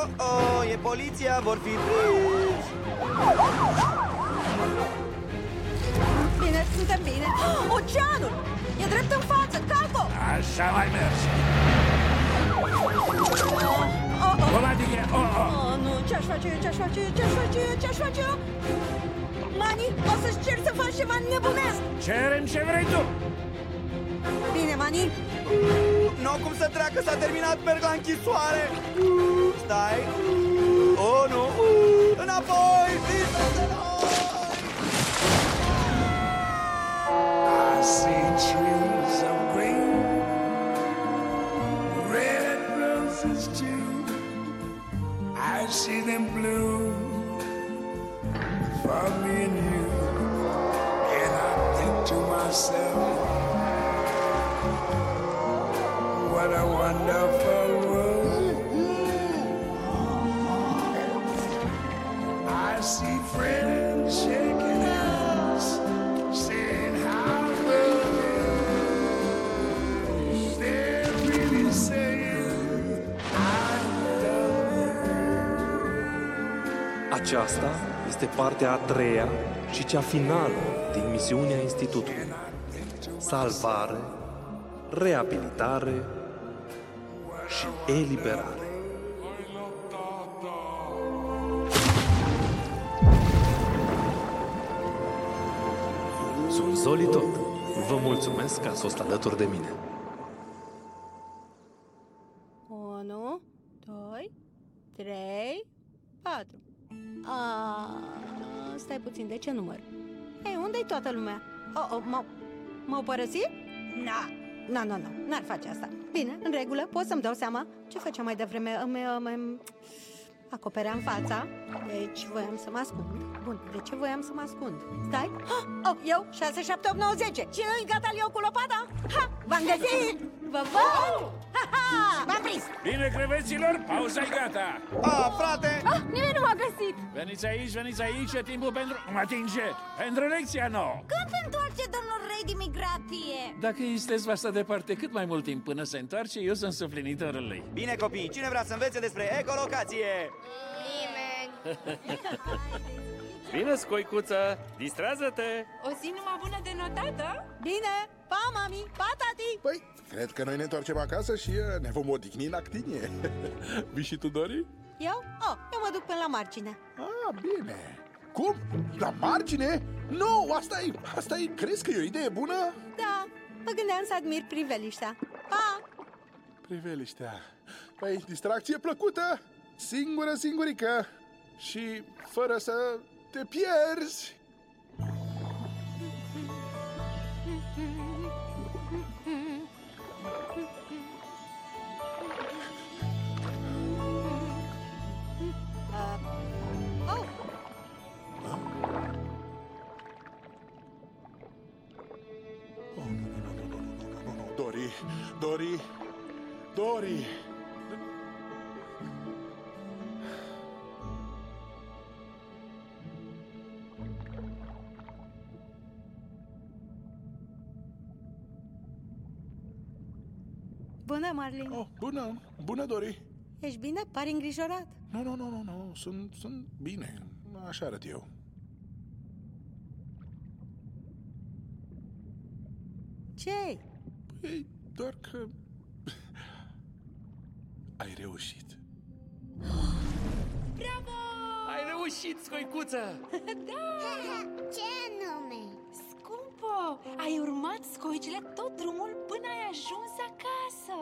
Oh, oh, e poliția, vor fi prinși Bine, suntem bine. [GASPS] Oceanul! E drept în față, calco! Așa mai merge. Oh, oh. Cum adică? Oh, oh. Oh, nu, ce-aș face eu, ce-aș face eu, ce-aș face eu, ce-aș face eu? Mani, o să-ți cer să faci ceva nebunesc! Cerem ce vrei tu! Bine, Mani? Nu cum să treacă, s-a terminat, merg la închisoare Stai Oh, nu Înapoi, liber I see trees See them bloom for me and you. And I think to myself, what a wonderful Aceasta este partea a treia și cea finală din misiunea Institutului. Salvare, reabilitare și eliberare. Sunt Zoli Tot. Vă mulțumesc că ați fost alături de mine. 1, 2, 3, 4. A, stai puțin, de ce număr? Ei, unde-i toată lumea? Oh, oh, m-au, m-au părăsit? Na, na, na, na, n-ar face asta. Bine, în regulă, pot să-mi dau seama ce făceam mai devreme. Îmi, îmi, îmi acopeream fața, deci voiam să mă ascund. Bun, de ce voiam să mă ascund? Stai? Ah, oh, eu, 6, 7, 8, 9, 10. Cine îi gata eu cu lopata? Ha, v-am găsit! Vă văd! Ha, ha, v-am prins! Bine, creveților, pauza e gata! Ah, frate! Ah, nimeni nu m-a găsit! Veniți aici, veniți aici, e timpul pentru... Mă atinge! Pentru lecția nouă! Când se întoarce domnul rei de migrație? Dacă Istes va sta departe cât mai mult timp până se întoarce, eu sunt suplinitorul lui. Bine, copii, cine vrea să învețe despre ecolocație? Nimeni. Bine, scoicuță, distrează-te! O zi numai bună de notată? Bine, pa, mami, pa, tati! Păi, cred că noi ne întoarcem acasă și uh, ne vom odihni în actinie. [LAUGHS] Vii și tu, Dori? Eu? Oh, eu mă duc până la margine. Ah, bine. Cum? La margine? Nu, asta e, asta e, crezi că e o idee bună? Da, mă gândeam să admir priveliștea. Pa! Priveliștea. Păi, distracție plăcută, singură, singurică și fără să te pierzi. Oh, Dori, Dori, Dori. Bună, Marlin. Oh, bună, bună, Dori. Ești bine? Pari îngrijorat. Nu, nu, nu, nu, nu, sunt, sunt bine, așa arăt eu. ce Păi, doar că... Ai reușit. Ai reușit, scoicuță! [LAUGHS] Ce nume? Ai urmat scoicile tot drumul până ai ajuns acasă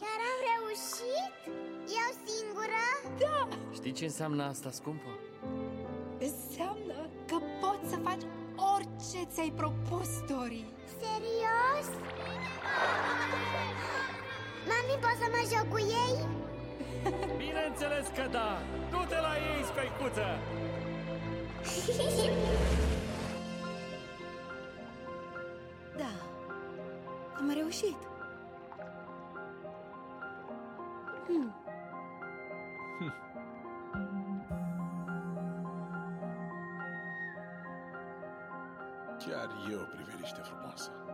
Chiar am reușit? Eu singură? Da! Știi ce înseamnă asta, scumpă? Înseamnă că poți să faci orice ți-ai propus, Dori Serios? Mami, poți să mă joc cu ei? Bineînțeles că da! Du-te la ei, specuță! [LAUGHS] am reușit! Hmm. Chiar e o priveliște frumoasă.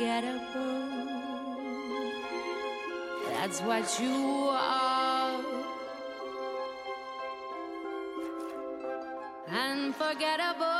unforgettable. That's what you are. Unforgettable.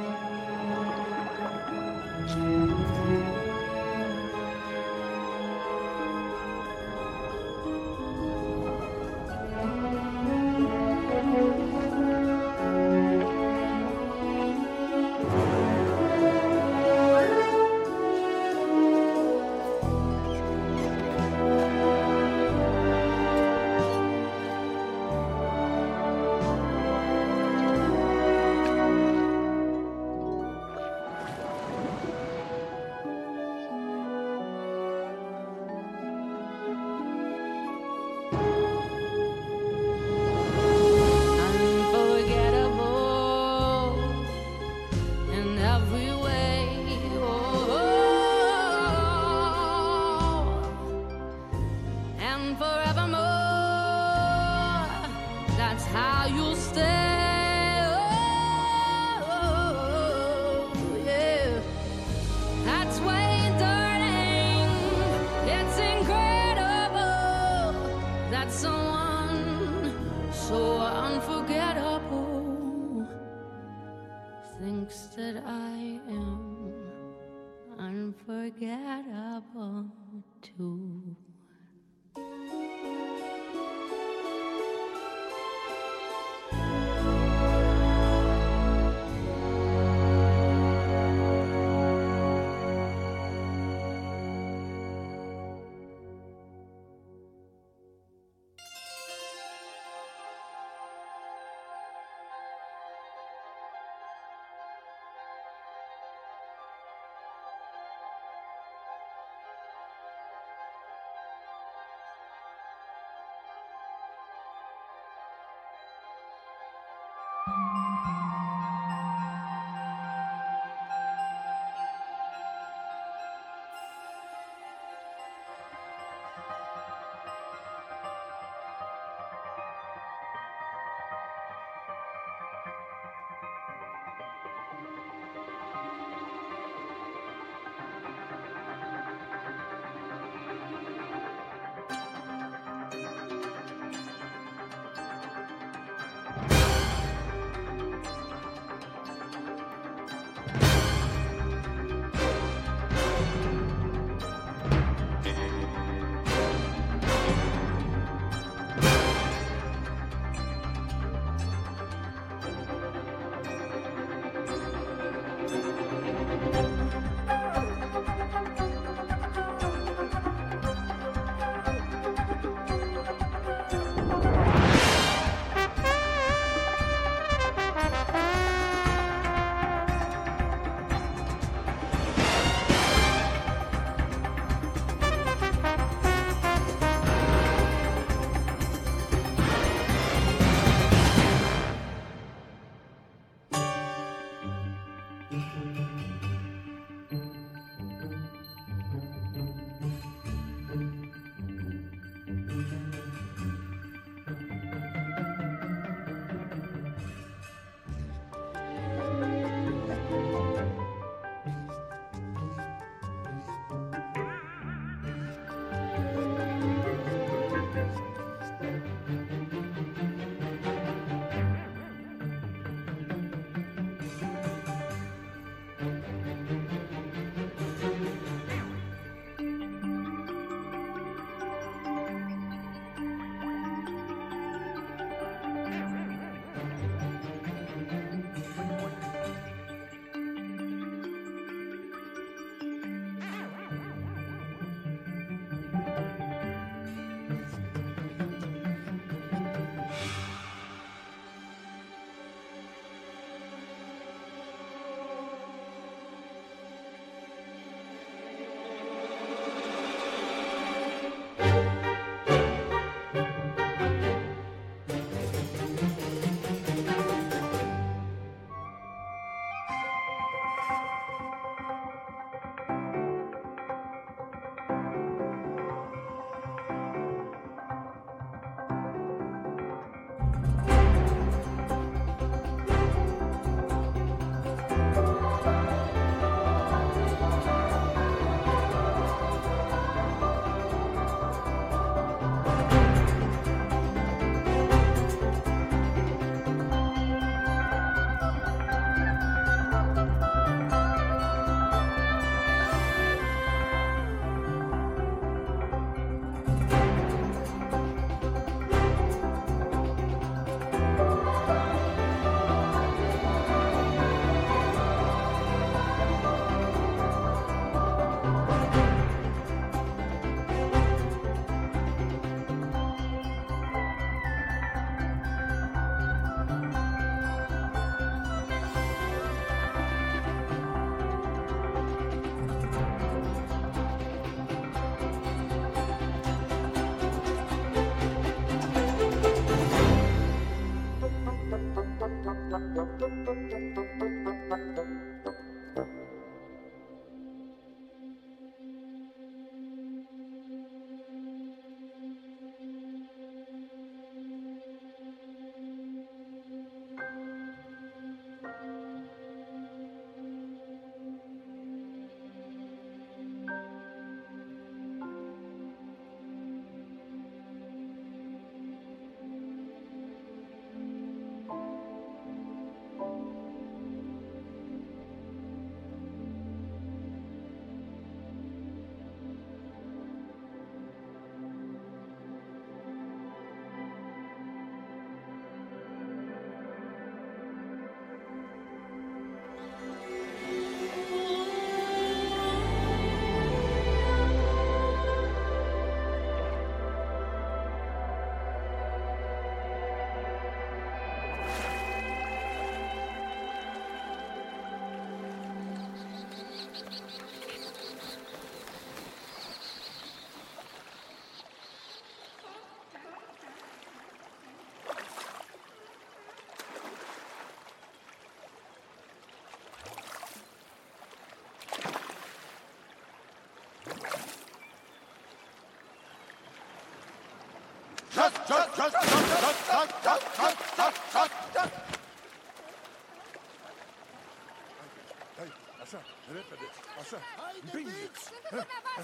Așa, repede, așa. Haide, Împinge. Bix!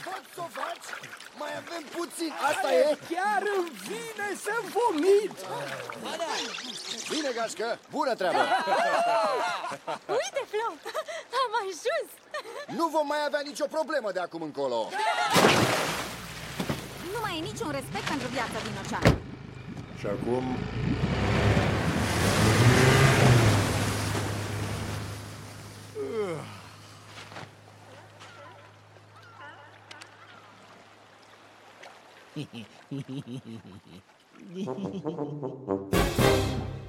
Poți să o faci? Mai avem puțin, asta e! Chiar îmi vine să vomit! Bine, gașcă, bună treabă! Uite, Flo, am ajuns! Nu vom mai avea nicio problemă de acum încolo. Nu mai e niciun respect pentru viața din ocean. Și acum... [LAUGHS]